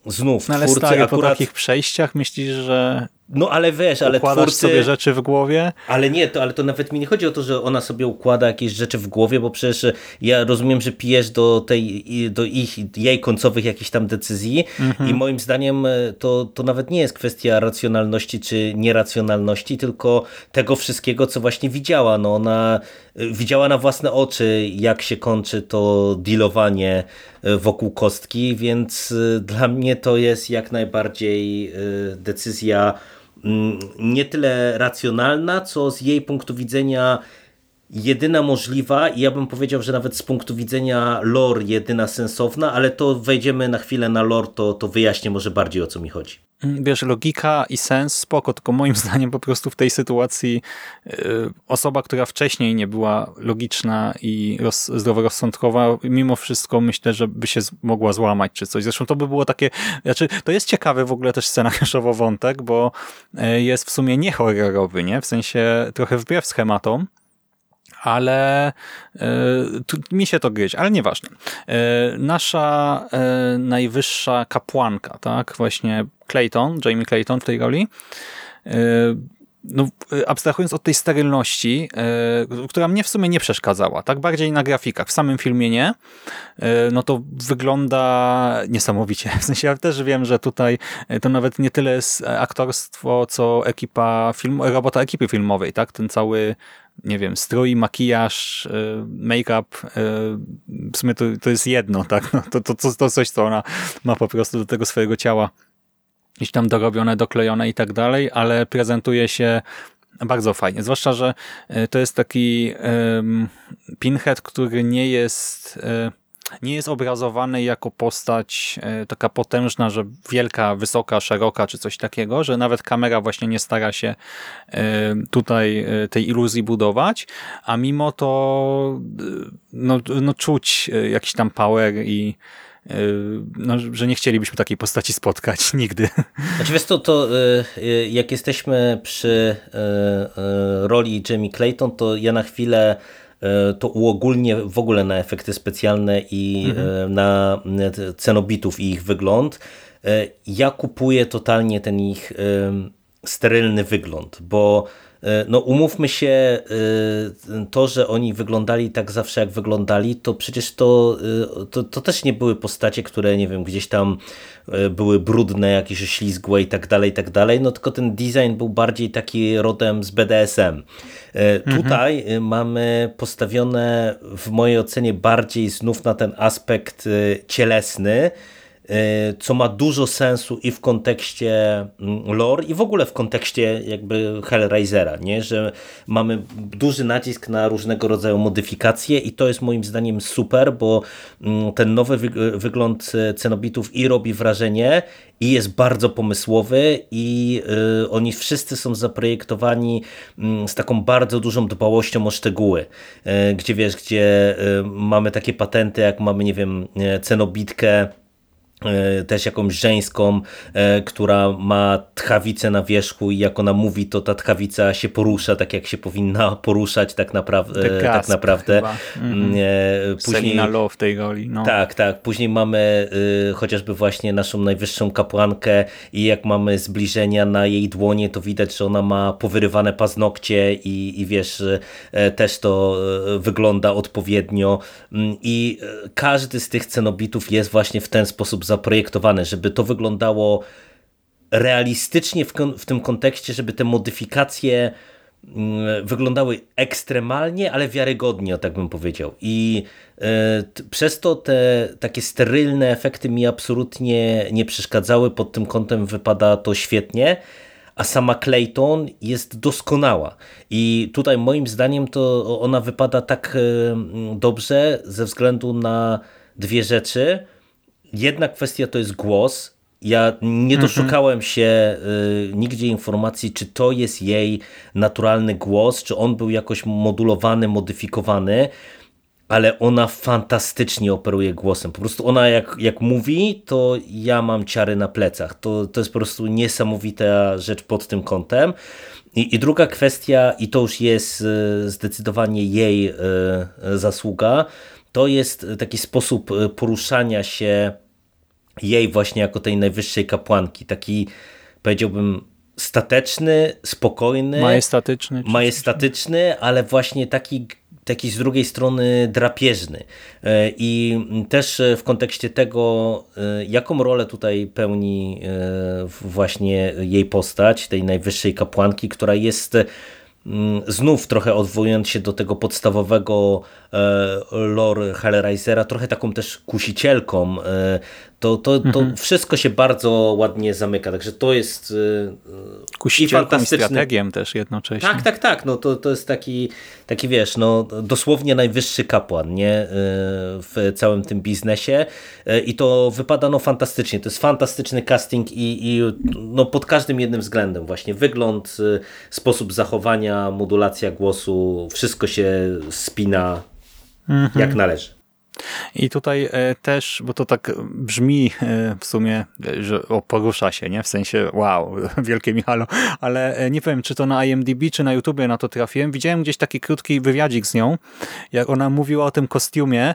znów no ale twórcy akurat... po takich przejściach myślisz, że no ale wiesz, ale Układasz twórcy... sobie rzeczy w głowie? Ale nie, to, ale to nawet mi nie chodzi o to, że ona sobie układa jakieś rzeczy w głowie, bo przecież ja rozumiem, że pijesz do tej, do ich, jej końcowych jakichś tam decyzji mhm. i moim zdaniem e, to, to nawet nie jest kwestia racjonalności czy nieracjonalności, tylko tego wszystkiego, co właśnie widziała. No ona e, widziała na własne oczy, jak się kończy to dealowanie e, wokół kostki, więc dla mnie to jest jak najbardziej decyzja nie tyle racjonalna, co z jej punktu widzenia jedyna możliwa i ja bym powiedział, że nawet z punktu widzenia lore jedyna sensowna, ale to wejdziemy na chwilę na lore, to, to wyjaśnię może bardziej o co mi chodzi. Mm, wiesz, logika i sens spoko, tylko moim zdaniem po prostu w tej sytuacji yy, osoba, która wcześniej nie była logiczna i roz, zdroworozsądkowa, mimo wszystko myślę, że by się mogła złamać czy coś. Zresztą to by było takie, znaczy to jest ciekawy w ogóle też scenariuszowo wątek, bo yy, jest w sumie nie horrorowy, nie? W sensie trochę wbrew schematom, ale y, mi się to gryź, ale nieważne. Y, nasza y, najwyższa kapłanka, tak, właśnie Clayton, Jamie Clayton w tej roli, no, abstrahując od tej sterylności, która mnie w sumie nie przeszkadzała, tak? Bardziej na grafikach, w samym filmie nie, no to wygląda niesamowicie. W sensie ja też wiem, że tutaj to nawet nie tyle jest aktorstwo, co ekipa film, robota ekipy filmowej, tak, ten cały nie wiem, strój, makijaż, y, make-up, y, w sumie to, to jest jedno, tak? No, to, to, to, to coś, co ona ma po prostu do tego swojego ciała gdzieś tam dorobione, doklejone i tak dalej, ale prezentuje się bardzo fajnie. Zwłaszcza, że y, to jest taki um, pinhead, który nie jest nie jest obrazowany jako postać e, taka potężna, że wielka, wysoka, szeroka czy coś takiego, że nawet kamera właśnie nie stara się e, tutaj e, tej iluzji budować, a mimo to no, no czuć jakiś tam power i no, że nie chcielibyśmy takiej postaci spotkać nigdy. Znaczy wiesz to, to jak jesteśmy przy roli Jamie Clayton, to ja na chwilę to uogólnie w ogóle na efekty specjalne i e, mhm. na cenobitów i ich wygląd. E, ja kupuję totalnie ten ich sterylny wygląd, bo no umówmy się, to, że oni wyglądali tak zawsze jak wyglądali, to przecież to, to, to też nie były postacie, które nie wiem, gdzieś tam były brudne, jakieś ślizgłe i tak dalej, i tak dalej, no tylko ten design był bardziej taki rodem z BDSM. Mhm. Tutaj e, mamy postawione w mojej ocenie bardziej znów na ten aspekt e, cielesny, co ma dużo sensu i w kontekście mm, lore i w ogóle w kontekście jakby Hellraisera, nie? że mamy duży nacisk na różnego rodzaju modyfikacje i to jest moim zdaniem super, bo mm, ten nowy wygląd Cenobitów i robi wrażenie i jest bardzo pomysłowy i y, oni wszyscy są zaprojektowani mm, z taką bardzo dużą dbałością o szczegóły, y, gdzie wiesz, gdzie y, mamy takie patenty jak mamy, nie wiem, Cenobitkę E, też jakąś żeńską, e, która ma tchawicę na wierzchu i jak ona mówi, to ta tchawica się porusza tak jak się powinna poruszać tak, naprawdę. tak naprawdę. Mm -hmm. Później, Selina Low w tej roli. No. Tak, tak. Później mamy y, chociażby właśnie naszą najwyższą kapłankę i jak mamy zbliżenia na jej dłonie, to widać, że ona ma powyrywane paznokcie i, i wiesz, też to wygląda odpowiednio mm, i każdy z tych cenobitów jest właśnie w ten sposób zaprojektowane, żeby to wyglądało realistycznie w, w tym kontekście, żeby te modyfikacje mm, wyglądały ekstremalnie, ale wiarygodnie, tak bym powiedział. I przez to te takie sterylne efekty mi absolutnie nie przeszkadzały. Pod tym kątem wypada to świetnie a sama Clayton jest doskonała. I tutaj moim zdaniem to ona wypada tak dobrze ze względu na dwie rzeczy. Jedna kwestia to jest głos. Ja nie mhm. doszukałem się y, nigdzie informacji, czy to jest jej naturalny głos, czy on był jakoś modulowany, modyfikowany ale ona fantastycznie operuje głosem. Po prostu ona jak, jak mówi, to ja mam ciary na plecach. To, to jest po prostu niesamowita rzecz pod tym kątem. I, I druga kwestia, i to już jest e, zdecydowanie jej e, zasługa, to jest taki sposób e, poruszania się jej właśnie jako tej najwyższej kapłanki. Taki powiedziałbym stateczny, spokojny, majestatyczny, majestatyczny ale właśnie taki taki z drugiej strony drapieżny. E, I też w kontekście tego, e, jaką rolę tutaj pełni e, właśnie jej postać, tej najwyższej kapłanki, która jest znów trochę odwołując się do tego podstawowego lore Hellraisera, trochę taką też kusicielką, to, to, to mhm. wszystko się bardzo ładnie zamyka, także to jest Kusicielką i fantastyczny. strategiem też jednocześnie. Tak, tak, tak, no to, to jest taki, taki wiesz, no dosłownie najwyższy kapłan, nie, w całym tym biznesie i to wypada no fantastycznie, to jest fantastyczny casting i, i no pod każdym jednym względem właśnie, wygląd, sposób zachowania, modulacja głosu, wszystko się spina mhm. jak należy. I tutaj e, też, bo to tak brzmi e, w sumie, że o, porusza się, nie? W sensie, wow, wielkie Michalo, ale e, nie wiem, czy to na IMDb, czy na YouTubie na to trafiłem. Widziałem gdzieś taki krótki wywiadzik z nią, jak ona mówiła o tym kostiumie,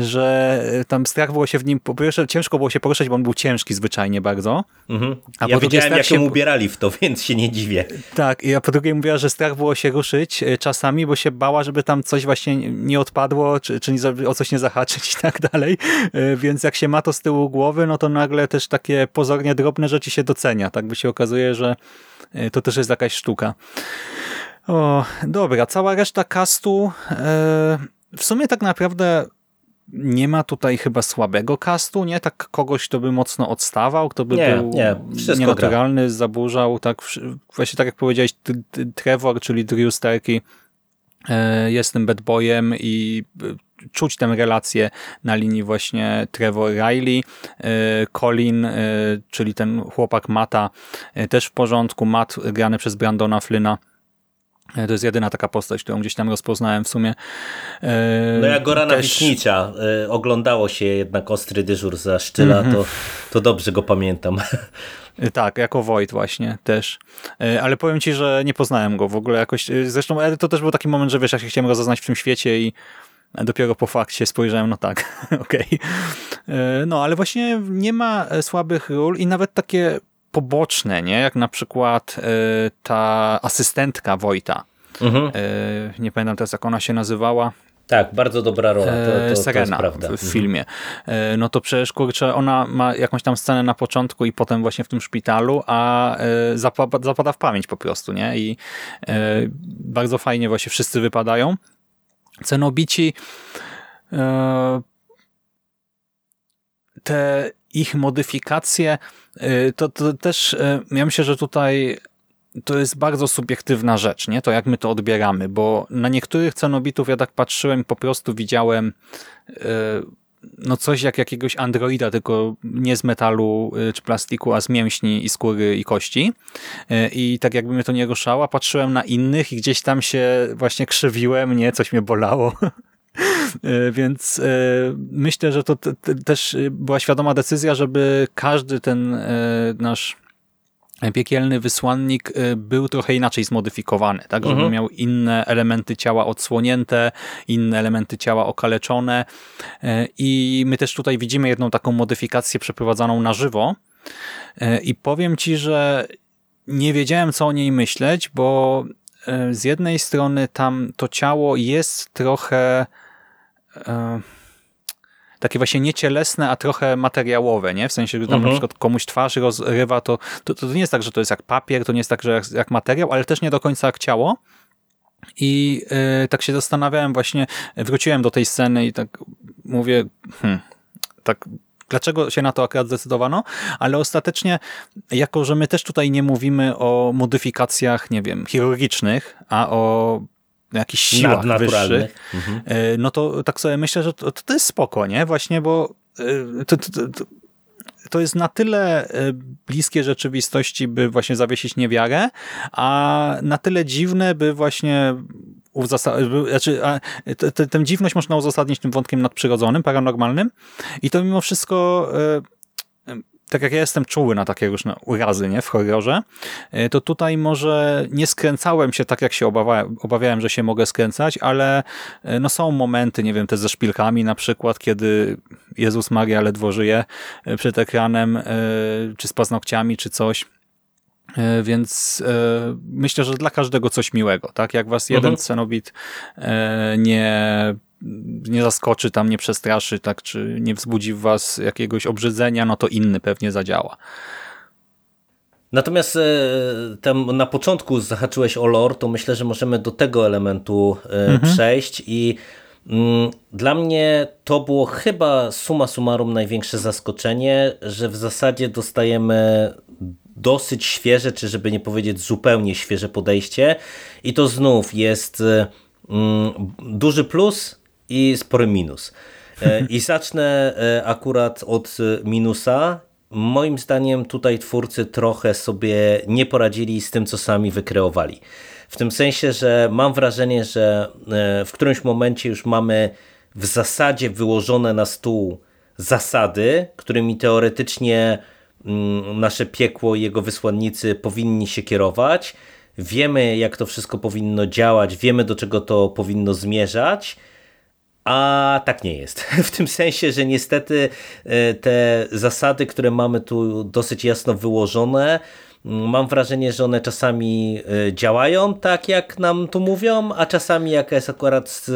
że tam strach było się w nim, po pierwsze ciężko było się poruszać, bo on był ciężki zwyczajnie bardzo. Mhm. A ja po widziałem jak się ubierali w to, więc się nie dziwię. Tak, i a po drugie mówiła, że strach było się ruszyć y, czasami, bo się bała, żeby tam coś właśnie nie odpadło, czy, czy o coś nie zahaczyć i tak dalej, więc jak się ma to z tyłu głowy, no to nagle też takie pozornie drobne rzeczy się docenia, tak by się okazuje, że to też jest jakaś sztuka. O, dobra, cała reszta castu w sumie tak naprawdę nie ma tutaj chyba słabego castu, nie? Tak kogoś, kto by mocno odstawał, kto by nie, był nie, nienaturalny, gra. zaburzał, tak właśnie tak jak powiedziałeś, Trevor, czyli Drew Starkey e, jest tym bad boyem i e, czuć tę relację na linii właśnie Trevor Riley, e, Colin, czyli ten chłopak Mata, też w porządku, Matt grany przez Brandona Flyna E, to jest jedyna taka postać, którą gdzieś tam rozpoznałem w sumie. E, no jak Gorana Też... Wiśnicza e, oglądało się jednak Ostry Dyżur za Szczyla, mm -hmm. to, to dobrze go pamiętam. Tak, jako Void właśnie też. Ale powiem ci, że nie poznałem go w ogóle jakoś. Zresztą to też był taki moment, że wiesz, ja się chciałem rozeznać w tym świecie i dopiero po fakcie spojrzałem, no tak, okej. Okay. No, ale właśnie nie ma słabych ról i nawet takie poboczne, nie? Jak na przykład y, ta asystentka Wojta. Mhm. Y, nie pamiętam teraz, jak ona się nazywała. Tak, bardzo dobra rola, to, to, Serena to w, mhm. filmie. No to przecież, kurczę, ona ma jakąś tam scenę na początku i potem właśnie w tym szpitalu, a zapada, zapada w pamięć po prostu, nie? I bardzo fajnie właśnie wszyscy wypadają. Cenobici te ich modyfikacje, y, to, to też y, ja myślę, że tutaj to jest bardzo subiektywna rzecz, nie? To jak my to odbieramy, bo na niektórych cenobitów ja tak patrzyłem po prostu widziałem y, no coś jak jakiegoś androida, tylko nie z metalu czy plastiku, a z mięśni i skóry i kości. I tak jakby mnie to nie ruszało, patrzyłem na innych i gdzieś tam się właśnie krzywiłem, nie? Coś mnie bolało. E, więc e, myślę, że to też była świadoma decyzja, żeby każdy ten e, nasz piekielny wysłannik był trochę inaczej zmodyfikowany, tak, żeby mhm. miał inne elementy ciała odsłonięte, inne elementy ciała okaleczone. I my też tutaj widzimy jedną taką modyfikację przeprowadzaną na żywo. I powiem Ci, że nie wiedziałem co o niej myśleć, bo z jednej strony tam to ciało jest trochę E, takie właśnie niecielesne, a trochę materiałowe, nie? W sensie, że tam mhm. na przykład komuś twarz rozrywa, to, to, to nie jest tak, że to jest jak papier, to nie jest tak, że jak, jak materiał, ale też nie do końca jak ciało. I yy, tak się zastanawiałem właśnie, wróciłem do tej sceny i tak mówię, hmm, tak dlaczego się na to akurat zdecydowano, ale ostatecznie, jako że my też tutaj nie mówimy o modyfikacjach, nie wiem, chirurgicznych, a o jakichś siłach wyższych, mhm. E, no to tak sobie myślę, że to, to jest spoko, nie? Właśnie, bo e, to, to, to, to jest na tyle e, bliskie rzeczywistości, by właśnie zawiesić niewiarę, a na tyle dziwne, by właśnie znaczy, tę dziwność można uzasadnić tym wątkiem nadprzyrodzonym, paranormalnym i to mimo wszystko tak jak ja jestem czuły na takie różne urazy nie, w horrorze, e, to tutaj może nie skręcałem się tak, jak się obawiałem, obawiałem, że się mogę skręcać, ale e, no są momenty, nie wiem, te ze szpilkami na przykład, kiedy Jezus Maria ledwo żyje e, przed ekranem, czy z paznokciami, czy coś. Więc myślę, że dla każdego coś miłego. tak? Jak was jeden mhm. cenobit nie nie zaskoczy tam, nie przestraszy, tak, czy nie wzbudzi w was jakiegoś obrzydzenia, no to inny pewnie zadziała. Natomiast e, tam na początku zahaczyłeś o lore, to myślę, że możemy do tego elementu e, mhm. przejść i mm, dla mnie to było chyba suma summarum największe zaskoczenie, że w zasadzie dostajemy dosyć świeże, czy żeby nie powiedzieć zupełnie świeże podejście i to znów jest e, mm, duży plus i spory minus. E, I zacznę e, akurat od minusa. Moim zdaniem tutaj twórcy trochę sobie nie poradzili z tym, co sami wykreowali. W tym sensie, że mam wrażenie, że e, w którymś momencie już mamy w zasadzie wyłożone na stół zasady, którymi teoretycznie nasze piekło i jego wysłannicy powinni się kierować. Wiemy, jak to wszystko powinno działać, wiemy, do czego to powinno zmierzać a tak nie jest. W tym sensie, że niestety e, te zasady, które mamy tu dosyć jasno wyłożone, mam wrażenie, że one czasami e, działają tak, jak nam tu mówią, a czasami jaka jest akurat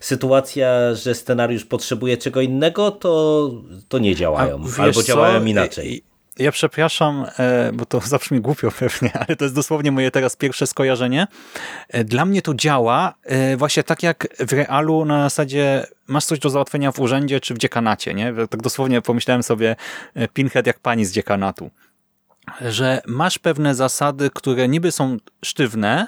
sytuacja, że scenariusz potrzebuje czego innego, to, to nie działają. Albo działają co? inaczej. Ja przepraszam, e, bo to zabrzmi głupio pewnie, ale to jest dosłownie moje teraz pierwsze skojarzenie. E, dla mnie to działa e, właśnie tak jak w realu na zasadzie masz coś do załatwienia w urzędzie czy w dziekanacie, nie? Tak dosłownie pomyślałem sobie Pinhead jak pani z dziekanatu. Że masz pewne zasady, które niby są sztywne,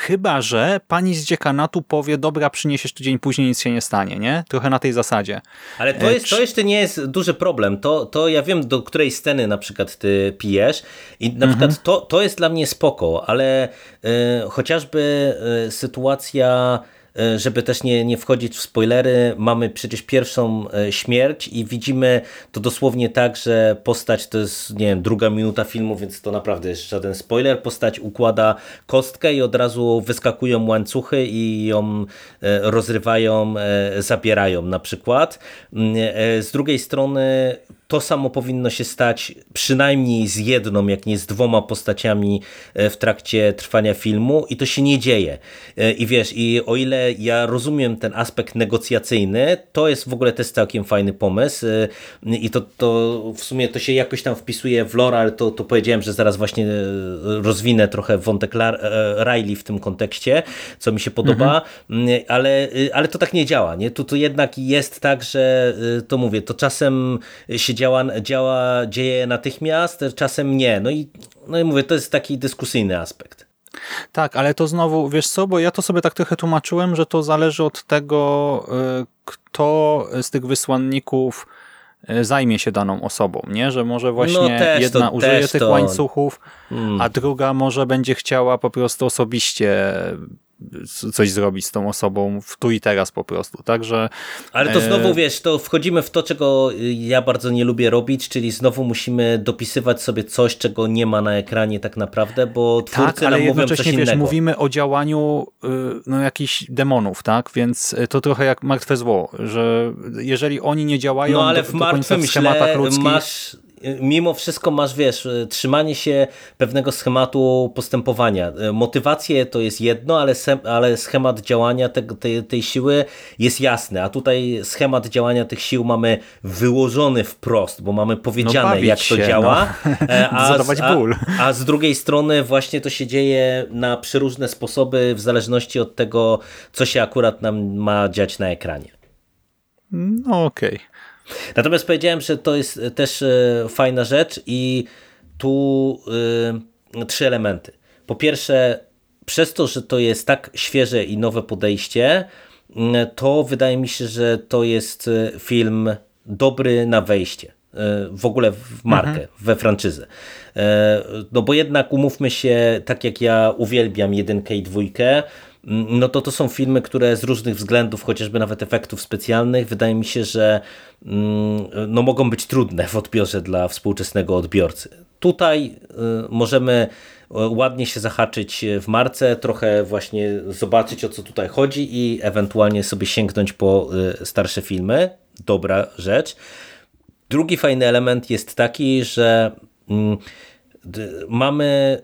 Chyba, że pani z dziekanatu powie, dobra, przyniesiesz tydzień później, nic się nie stanie, nie? Trochę na tej zasadzie. Ale to, jest, to jeszcze nie jest duży problem. To, to ja wiem, do której sceny na przykład ty pijesz i na mhm. przykład to, to jest dla mnie spoko, ale y, chociażby y, sytuacja E, żeby też nie, nie wchodzić w spoilery, mamy przecież pierwszą e, śmierć i widzimy to dosłownie tak, że postać to jest, nie wiem, druga minuta filmu, więc to naprawdę jest żaden spoiler. Postać układa kostkę i od razu wyskakują łańcuchy i ją e, rozrywają, zabierają na przykład. Mm, z drugiej strony to samo powinno się stać przynajmniej z jedną, jak nie z dwoma postaciami e, w trakcie trwania filmu i to się nie dzieje. E, I wiesz, i o ile ja rozumiem ten aspekt negocjacyjny, to jest w ogóle też całkiem fajny pomysł e, i to, to w sumie to się jakoś tam wpisuje w lore, ale to, to powiedziałem, że zaraz właśnie rozwinę trochę wątek Riley w tym kontekście, co mi się podoba, mhm. ale, ale to tak nie działa. Nie? Tu, tu jednak jest tak, że to mówię, to czasem się działa, działa, dzieje natychmiast, czasem nie. No i, no i mówię, to jest taki dyskusyjny aspekt. Tak, ale to znowu, wiesz co, bo ja to sobie tak trochę tłumaczyłem, że to zależy od tego, y, kto z tych wysłanników y, zajmie się daną osobą, nie? Że może właśnie no jedna to, użyje tych to... łańcuchów, hmm. a druga może będzie chciała po prostu osobiście coś zrobić z tą osobą w tu i teraz po prostu, także... Ale to znowu, wiesz, to wchodzimy w to, czego ja bardzo nie lubię robić, czyli znowu musimy dopisywać sobie coś, czego nie ma na ekranie tak naprawdę, bo twórcy tak, ale nam mówią coś innego. Wiesz, mówimy o działaniu y, no, jakichś demonów, tak, więc to trochę jak martwe zło, że jeżeli oni nie działają no, ale w martwym w schematach ludzkich... masz mimo wszystko masz, wiesz, trzymanie się pewnego schematu postępowania. Motywacje to jest jedno, ale, ale schemat działania te, tej, tej siły jest jasny, a tutaj schemat działania tych sił mamy wyłożony wprost, bo mamy powiedziane, no jak to się, działa, no. a, a, ból. A, z drugiej strony właśnie to się dzieje na przeróżne sposoby w zależności od tego, co się akurat nam ma dziać na ekranie. No okej. Okay. Natomiast powiedziałem, że to jest też e, fajna rzecz i tu y, trzy elementy. Po pierwsze, przez to, że to jest tak świeże i nowe podejście, to wydaje mi się, że to jest e, film dobry na wejście w ogóle w markę, mhm. we franczyzę. No bo jednak umówmy się, tak jak ja uwielbiam jedynkę i dwójkę, no to to są filmy, które z różnych względów, chociażby nawet efektów specjalnych, wydaje mi się, że mm, no mogą być trudne w odbiorze dla współczesnego odbiorcy. Tutaj y, możemy y, ładnie się zahaczyć w marce, trochę właśnie zobaczyć o co tutaj chodzi i ewentualnie sobie sięgnąć po y, starsze filmy. Dobra rzecz. Drugi fajny element jest taki, że mm, mamy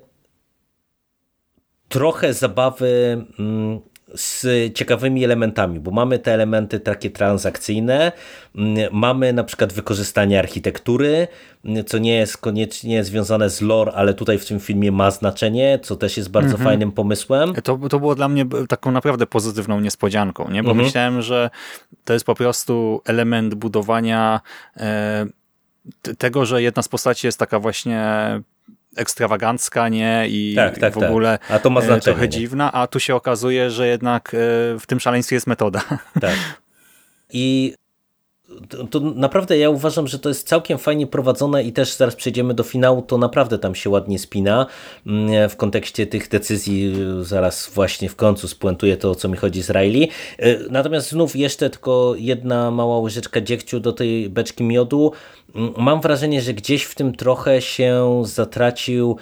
trochę zabawy mm, z ciekawymi elementami, bo mamy te elementy takie transakcyjne, mm, mamy na przykład wykorzystanie architektury, mm, co nie jest koniecznie związane z lore, ale tutaj w tym filmie ma znaczenie, co też jest bardzo mhm. fajnym pomysłem. To, to było dla mnie taką naprawdę pozytywną niespodzianką, nie? bo mhm. myślałem, że to jest po prostu element budowania e, tego, że jedna z postaci jest taka właśnie ekstrawagancka, nie? I tak, tak, w tak. ogóle tak. a to ma e, znaczenie, trochę dziwna, a tu się okazuje, że jednak e, w tym szaleństwie jest metoda. Tak. I to, to, naprawdę ja uważam, że to jest całkiem fajnie prowadzone i też zaraz przejdziemy do finału, to naprawdę tam się ładnie spina mm, w kontekście tych decyzji, zaraz właśnie w końcu spuentuję to, o co mi chodzi z Riley. E, natomiast znów jeszcze tylko jedna mała łyżeczka dziegciu do tej beczki miodu. Mm, mam wrażenie, że gdzieś w tym trochę się zatracił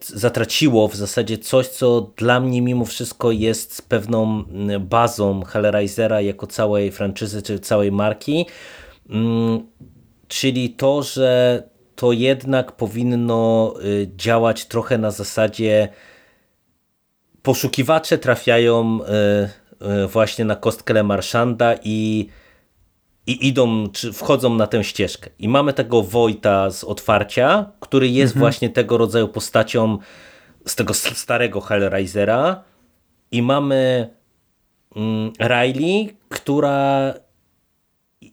zatraciło w zasadzie coś, co dla mnie mimo wszystko jest pewną bazą Hellraisera jako całej franczyzy czy całej marki, mm, czyli to, że to jednak powinno y, działać trochę na zasadzie poszukiwacze trafiają y, y, właśnie na kostkę Marszanda i i idą, czy wchodzą na tę ścieżkę. I mamy tego Wojta z otwarcia, który jest mhm. właśnie tego rodzaju postacią z tego starego Hellraisera i mamy mm, Riley, która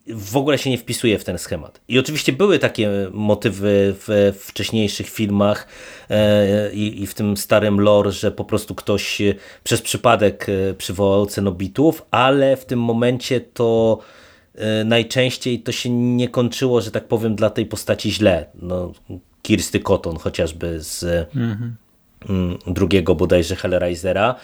w ogóle się nie wpisuje w ten schemat. I oczywiście były takie motywy w wcześniejszych filmach e, i, w tym starym lore, że po prostu ktoś przez przypadek e, przywołał cenobitów, ale w tym momencie to E, najczęściej to się nie kończyło, że tak powiem, dla tej postaci źle. No, Kirsty Cotton chociażby z mhm. drugiego bodajże Hellraisera.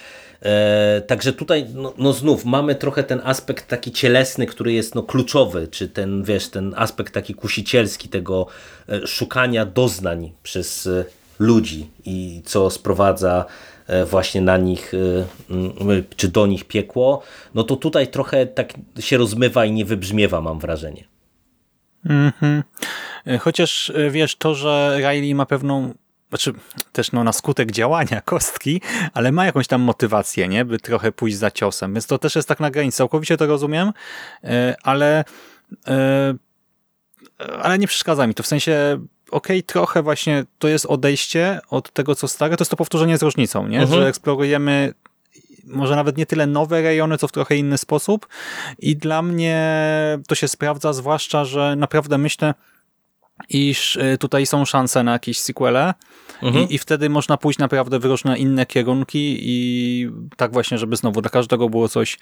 E, także tutaj no, no, znów mamy trochę ten aspekt taki cielesny, który jest no, kluczowy, czy ten, wiesz, ten aspekt taki kusicielski tego e, szukania doznań przez e, ludzi i co sprowadza E, właśnie na nich, e, czy do nich piekło, no to tutaj trochę tak się rozmywa i nie wybrzmiewa, mam wrażenie. Mm -hmm. Chociaż wiesz, to, że Riley ma pewną znaczy też no, na skutek działania kostki, ale ma jakąś tam motywację, nie, by trochę pójść za ciosem, więc to też jest tak na granicy, całkowicie to rozumiem, ale ale nie przeszkadza mi to, w sensie okej, okay, trochę właśnie to jest odejście od tego, co stare, to jest to powtórzenie z różnicą, nie? Mhm. że eksplorujemy może nawet nie tyle nowe rejony, co w trochę inny sposób i dla mnie to się sprawdza, zwłaszcza, że naprawdę myślę, iż y, tutaj są szanse na jakieś sequele mhm. i, i wtedy można pójść naprawdę w różne inne kierunki i tak właśnie, żeby znowu dla każdego było coś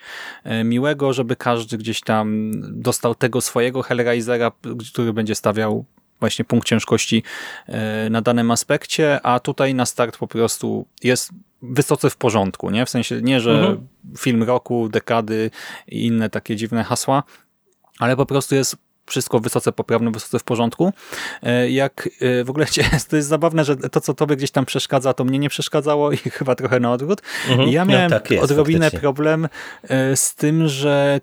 y, miłego, żeby każdy gdzieś tam dostał tego swojego Hellraisera, który będzie stawiał właśnie punkt ciężkości e, na danym aspekcie, a tutaj na start po prostu jest wysoce w porządku, nie? W sensie nie, że mhm. film roku, dekady i inne takie dziwne hasła, ale po prostu jest wszystko wysoce poprawne, wysoce w porządku. E, jak e, w ogóle to jest zabawne, że to, co tobie gdzieś tam przeszkadza, to mnie nie przeszkadzało i chyba trochę na odwrót. Mhm. Ja no miałem no tak jest, odrobinę faktycznie. problem z tym, że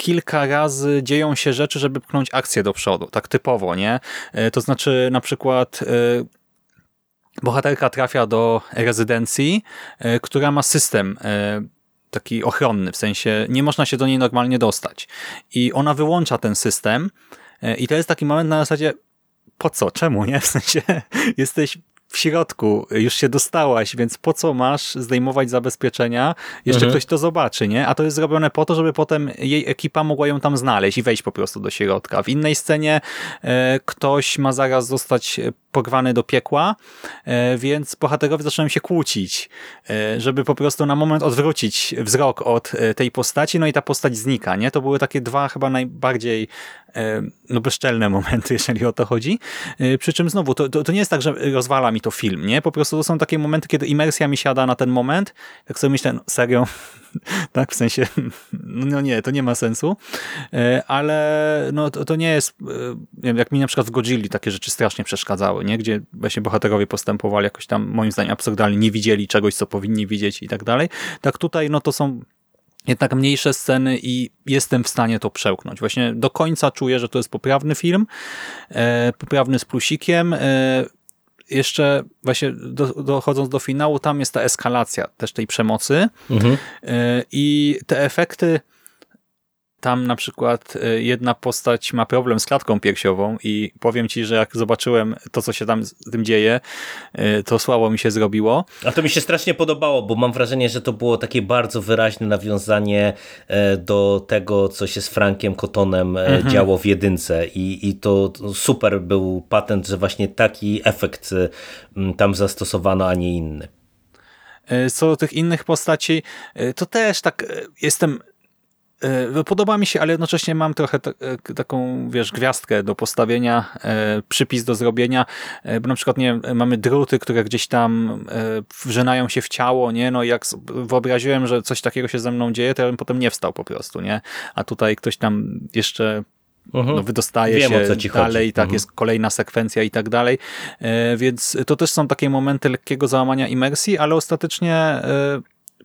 kilka razy dzieją się rzeczy, żeby pchnąć akcję do przodu, tak typowo, nie? To znaczy na przykład bohaterka trafia do rezydencji, która ma system taki ochronny, w sensie nie można się do niej normalnie dostać. I ona wyłącza ten system i to jest taki moment na zasadzie po co, czemu, nie? W sensie jesteś w środku, już się dostałaś, więc po co masz zdejmować zabezpieczenia? Jeszcze mhm. ktoś to zobaczy, nie? A to jest zrobione po to, żeby potem jej ekipa mogła ją tam znaleźć i wejść po prostu do środka. W innej scenie e, ktoś ma zaraz zostać porwany do piekła, e, więc bohaterowie zaczynają się kłócić, e, żeby po prostu na moment odwrócić wzrok od e, tej postaci, no i ta postać znika, nie? To były takie dwa chyba najbardziej no bezczelne momenty, jeżeli o to chodzi. Przy czym znowu, to, to, to, nie jest tak, że rozwala mi to film, nie? Po prostu to są takie momenty, kiedy imersja mi siada na ten moment, tak sobie myślę, no, serio, tak, w sensie, no nie, to nie ma sensu, e, ale no to, to nie jest, e, nie wiem, jak mi na przykład w Godzilli takie rzeczy strasznie przeszkadzały, nie, gdzie właśnie bohaterowie postępowali jakoś tam, moim zdaniem, absurdalnie, nie widzieli czegoś, co powinni widzieć i tak dalej, tak tutaj, no to są jednak mniejsze sceny i jestem w stanie to przełknąć. Właśnie do końca czuję, że to jest poprawny film, e, poprawny z plusikiem, jeszcze właśnie do, dochodząc do finału, tam jest ta eskalacja też tej przemocy mhm. E, i te efekty tam na przykład e, jedna postać ma problem z klatką piersiową i powiem ci, że jak zobaczyłem to, co się tam z tym dzieje, e, to słabo mi się zrobiło. A to mi się strasznie podobało, bo mam wrażenie, że to było takie bardzo wyraźne nawiązanie e, do tego, co się z Frankiem Kotonem mhm. działo w jedynce i, i to super był patent, że właśnie taki efekt tam zastosowano, a nie inny. Co do tych innych postaci, to też tak jestem podoba mi się, ale jednocześnie mam trochę e, taką, wiesz, gwiazdkę do postawienia, e, przypis do zrobienia, bo na przykład, nie wiem, mamy druty, które gdzieś tam wrzynają się w ciało, nie, no jak wyobraziłem, że coś takiego się ze mną dzieje, to ja bym potem nie wstał po prostu, nie, a tutaj ktoś tam jeszcze mhm. no, wydostaje Wiem, się dalej, chodzi. tak, mhm. jest kolejna sekwencja i tak dalej, więc to też są takie momenty lekkiego załamania imersji, ale ostatecznie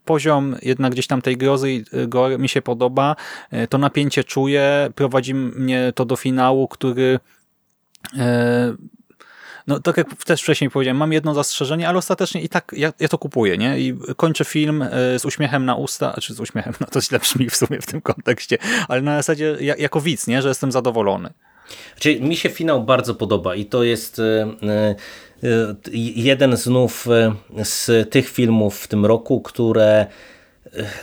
poziom jednak gdzieś tam tej grozy i y, mi się podoba. Y, to napięcie czuję, prowadzi mnie to do finału, który y, no tak jak też wcześniej powiedziałem, mam jedno zastrzeżenie, ale ostatecznie i tak ja, ja to kupuję, nie? I kończę film z uśmiechem na usta, czy z uśmiechem, no to źle brzmi w sumie w tym kontekście, ale na zasadzie jako widz, nie? Że jestem zadowolony. Czyli mi się finał bardzo podoba i to jest jeden znów z tych filmów w tym roku, które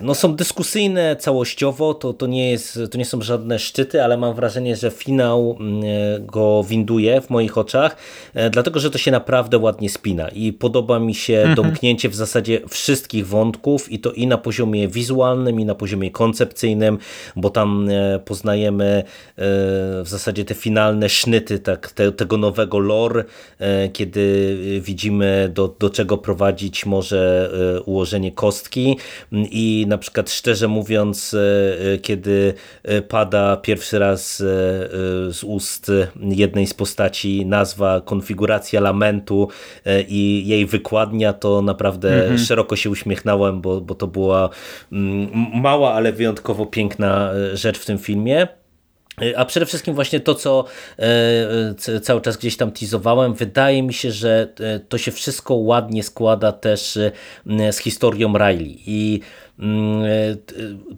no są dyskusyjne całościowo, to, to, nie jest, to nie są żadne szczyty, ale mam wrażenie, że finał mm, go winduje w moich oczach, e, dlatego, że to się naprawdę ładnie spina i podoba mi się mhm. domknięcie w zasadzie wszystkich wątków i to i na poziomie wizualnym, i na poziomie koncepcyjnym, bo tam e, poznajemy e, w zasadzie te finalne sznyty tak, te, tego nowego lore, kiedy widzimy do, do czego prowadzić może ułożenie kostki i na przykład szczerze mówiąc, e, e, kiedy e, pada pierwszy raz z ust jednej z postaci nazwa konfiguracja lamentu i jej wykładnia, to naprawdę mhm. szeroko się uśmiechnąłem, bo, bo to była mm, mała, ale wyjątkowo piękna rzecz w tym filmie. A przede wszystkim właśnie to, co cały czas gdzieś tam teasowałem, wydaje mi się, że to się wszystko ładnie składa też z historią Riley i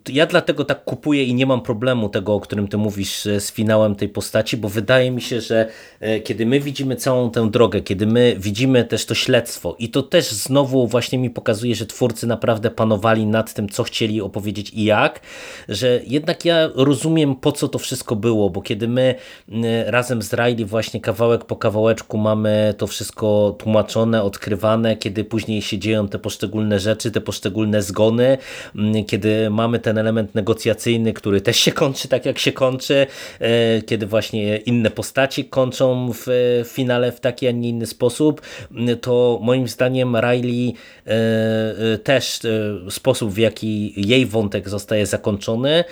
ja dlatego tak kupuję i nie mam problemu tego, o którym ty mówisz e, z finałem tej postaci, bo wydaje mi się, że e, kiedy my widzimy całą tę drogę, kiedy my widzimy też to śledztwo i to też znowu właśnie mi pokazuje, że twórcy naprawdę panowali nad tym, co chcieli opowiedzieć i jak, że jednak ja rozumiem po co to wszystko było, bo kiedy my razem z Riley właśnie kawałek po kawałeczku mamy to wszystko tłumaczone, odkrywane, kiedy później się dzieją te poszczególne rzeczy, te poszczególne zgony, Mm, kiedy mamy ten element negocjacyjny, który też się kończy tak jak się kończy, e, kiedy właśnie inne postaci kończą w finale w taki, a nie inny sposób, to moim zdaniem Riley e, e, też sposób w jaki jej wątek zostaje zakończony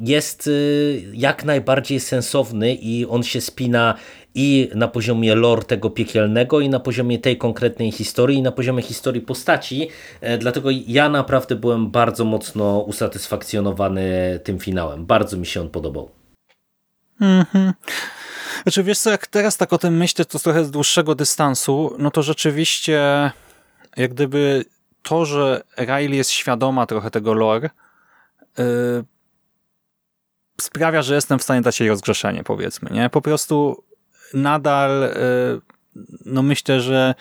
jest jak najbardziej sensowny i on się spina i na poziomie lore tego piekielnego i na poziomie tej konkretnej historii i na poziomie historii postaci, dlatego ja naprawdę byłem bardzo mocno usatysfakcjonowany tym finałem. Bardzo mi się on podobał. Mhm. Znaczy wiesz co, jak teraz tak o tym myślę, to trochę z dłuższego dystansu, no to rzeczywiście jak gdyby to, że Riley jest świadoma trochę tego lore, yy, sprawia, że jestem w stanie dać jej rozgrzeszenie, powiedzmy. nie? Po prostu nadal yy, no myślę, że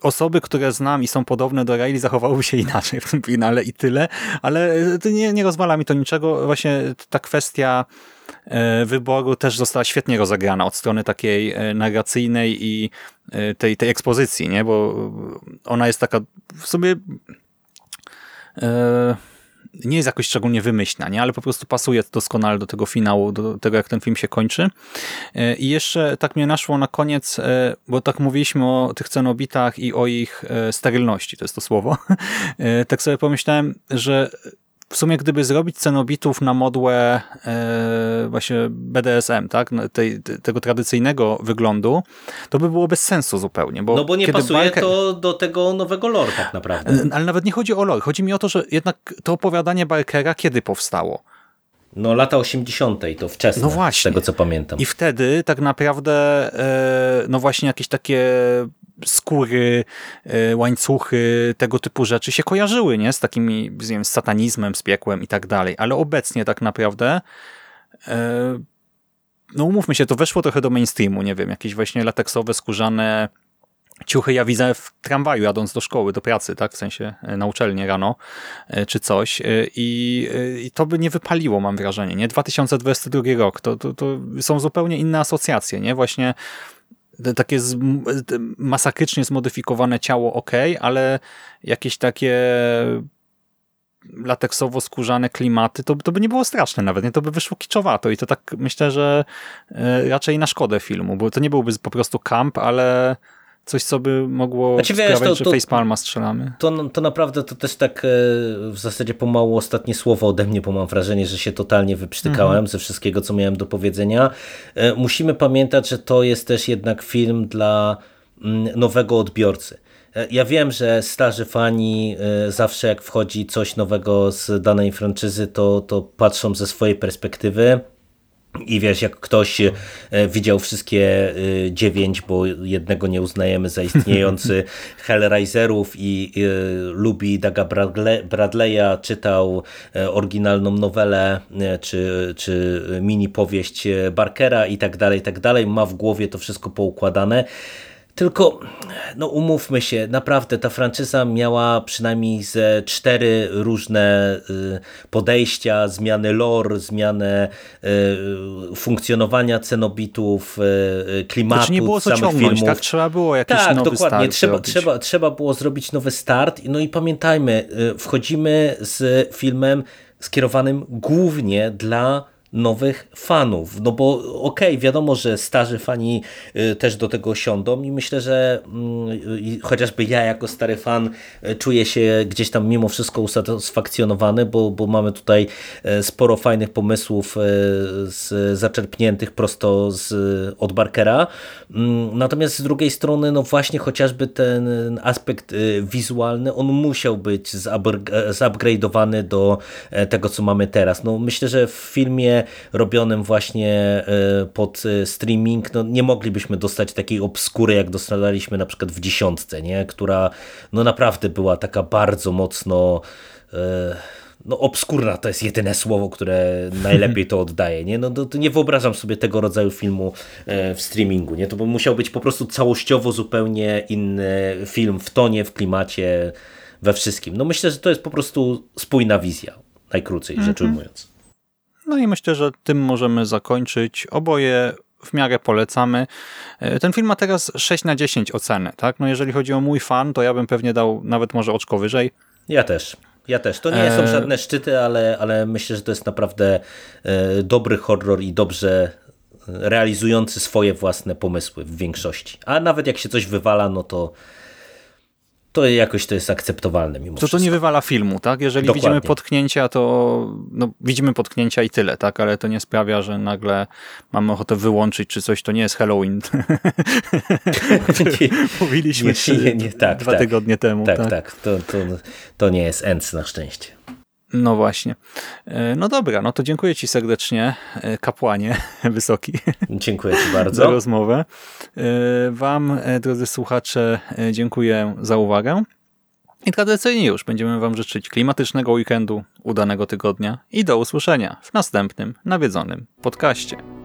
osoby, które znam i są podobne do Riley zachowałyby się inaczej w tym finale i tyle, ale nie, nie rozwala mi to niczego. Właśnie ta kwestia e, wyboru też została świetnie rozegrana od strony takiej e, narracyjnej i e, tej, tej ekspozycji, nie? bo ona jest taka w sobie nie jest jakoś szczególnie wymyślna, nie? ale po prostu pasuje doskonale do tego finału, do tego jak ten film się kończy. E, I jeszcze tak mnie naszło na koniec, e, bo tak mówiliśmy o tych cenobitach i o ich e, sterylności, to jest to słowo. Tak sobie pomyślałem, że w sumie gdyby zrobić cenobitów na modłę e, właśnie BDSM, tak, tej, tego tradycyjnego wyglądu, to by było bez sensu zupełnie. Bo no bo nie pasuje Barker... to do tego nowego lore tak naprawdę. E, ale nawet nie chodzi o lore, chodzi mi o to, że jednak to opowiadanie Barkera kiedy powstało? No lata 80. to wczesne, no właśnie. z tego co pamiętam. I wtedy tak naprawdę e, no właśnie jakieś takie skóry, e, łańcuchy, tego typu rzeczy się kojarzyły, nie? Z takimi, nie wiem, z satanizmem, z piekłem i tak dalej. Ale obecnie tak naprawdę e, no umówmy się, to weszło trochę do mainstreamu, nie wiem, jakieś właśnie lateksowe, skórzane ciuchy ja widzę w tramwaju jadąc do szkoły, do pracy, tak, w sensie e, na uczelnię rano, czy coś i, i to by nie wypaliło, mam wrażenie, nie? 2022 rok, to, to, to są zupełnie inne asocjacje, nie? Właśnie takie z, masakrycznie zmodyfikowane ciało ok, ale jakieś takie lateksowo-skórzane klimaty, to, to by nie było straszne nawet, nie? To by wyszło kiczowato i to tak myślę, że e, raczej na szkodę filmu, bo to nie byłby po prostu camp, ale coś, co by mogło znaczy, sprawiać, wiesz, to, że to, facepalma strzelamy. To, to naprawdę to też tak e, w zasadzie pomału ostatnie słowo ode mnie, bo mam wrażenie, że się totalnie wyprztykałem mhm. ze wszystkiego, co miałem do powiedzenia. E, musimy pamiętać, że to jest też jednak film dla mm, nowego odbiorcy. E, ja wiem, że starzy fani zawsze jak wchodzi coś nowego z danej franczyzy, to, to patrzą ze swojej perspektywy i wiesz, jak ktoś e, widział wszystkie e, dziewięć, bo jednego nie uznajemy za istniejący Hellraiserów i e, lubi Daga Bradley'a, czytał oryginalną nowelę czy, czy mini powieść Barkera i tak dalej, i tak dalej, ma w głowie to wszystko poukładane, tylko, no umówmy się, naprawdę ta franczyza miała przynajmniej ze cztery różne y, podejścia, zmiany lore, zmianę y, funkcjonowania cenobitów, y, klimatu znaczy nie było co samych ciągnąć, filmów. tak? Trzeba było jakiś tak, nowy dokładnie. Trzeba, trzeba, trzeba było zrobić nowy start. No i pamiętajmy, wchodzimy z filmem skierowanym głównie dla nowych fanów. No bo okej, okay, wiadomo, że starzy fani y, też do tego siądą i myślę, że mm, chociażby ja jako stary fan y, czuję się gdzieś tam mimo wszystko usatysfakcjonowany, bo, bo mamy tutaj y, sporo fajnych pomysłów z, zaczerpniętych prosto z, od Barkera. Mm, natomiast z drugiej strony, no właśnie chociażby ten aspekt wizualny, on musiał być zupgrade'owany do tego, co mamy teraz. No myślę, że w filmie robionym właśnie e, pod e, streaming, no nie moglibyśmy dostać takiej obskury, jak dostaliśmy na przykład w dziesiątce, nie? która no naprawdę była taka bardzo mocno e, no obskurna to jest jedyne słowo, które najlepiej to oddaje. Nie? No, to, to nie wyobrażam sobie tego rodzaju filmu w streamingu. Nie? To by musiał być po prostu całościowo zupełnie inny film w tonie, w klimacie, we wszystkim. No myślę, że to jest po prostu spójna wizja, najkrócej rzecz mhm. ujmując. No i myślę, że tym możemy zakończyć. Oboje w miarę polecamy. E, ten film ma teraz 6 na 10 oceny. Tak? No jeżeli chodzi o mój fan, to ja bym pewnie dał nawet może oczko wyżej. Ja też. Ja też. To nie są e, żadne szczyty, ale, ale myślę, że to jest naprawdę e, dobry horror i dobrze realizujący swoje własne pomysły w większości. A nawet jak się coś wywala, no to to jakoś to jest akceptowalne mimo To wszystko. to nie wywala filmu, tak? Jeżeli Dokładnie. widzimy potknięcia, to no, widzimy potknięcia i tyle, tak? Ale to nie sprawia, że nagle mamy ochotę wyłączyć, czy coś to nie jest Halloween. Mówiliśmy nie, nie, nie, tak, dwa tak, tygodnie temu. Tak, tak, tak. To, to, to nie jest ENC na szczęście. No właśnie. E, no dobra, no to dziękuję Ci serdecznie, e, kapłanie wysoki. Dziękuję Ci bardzo. Za rozmowę. E, wam, drodzy słuchacze, dziękuję za uwagę. I tradycyjnie już będziemy Wam życzyć klimatycznego weekendu, udanego tygodnia i do usłyszenia w następnym nawiedzonym podcaście.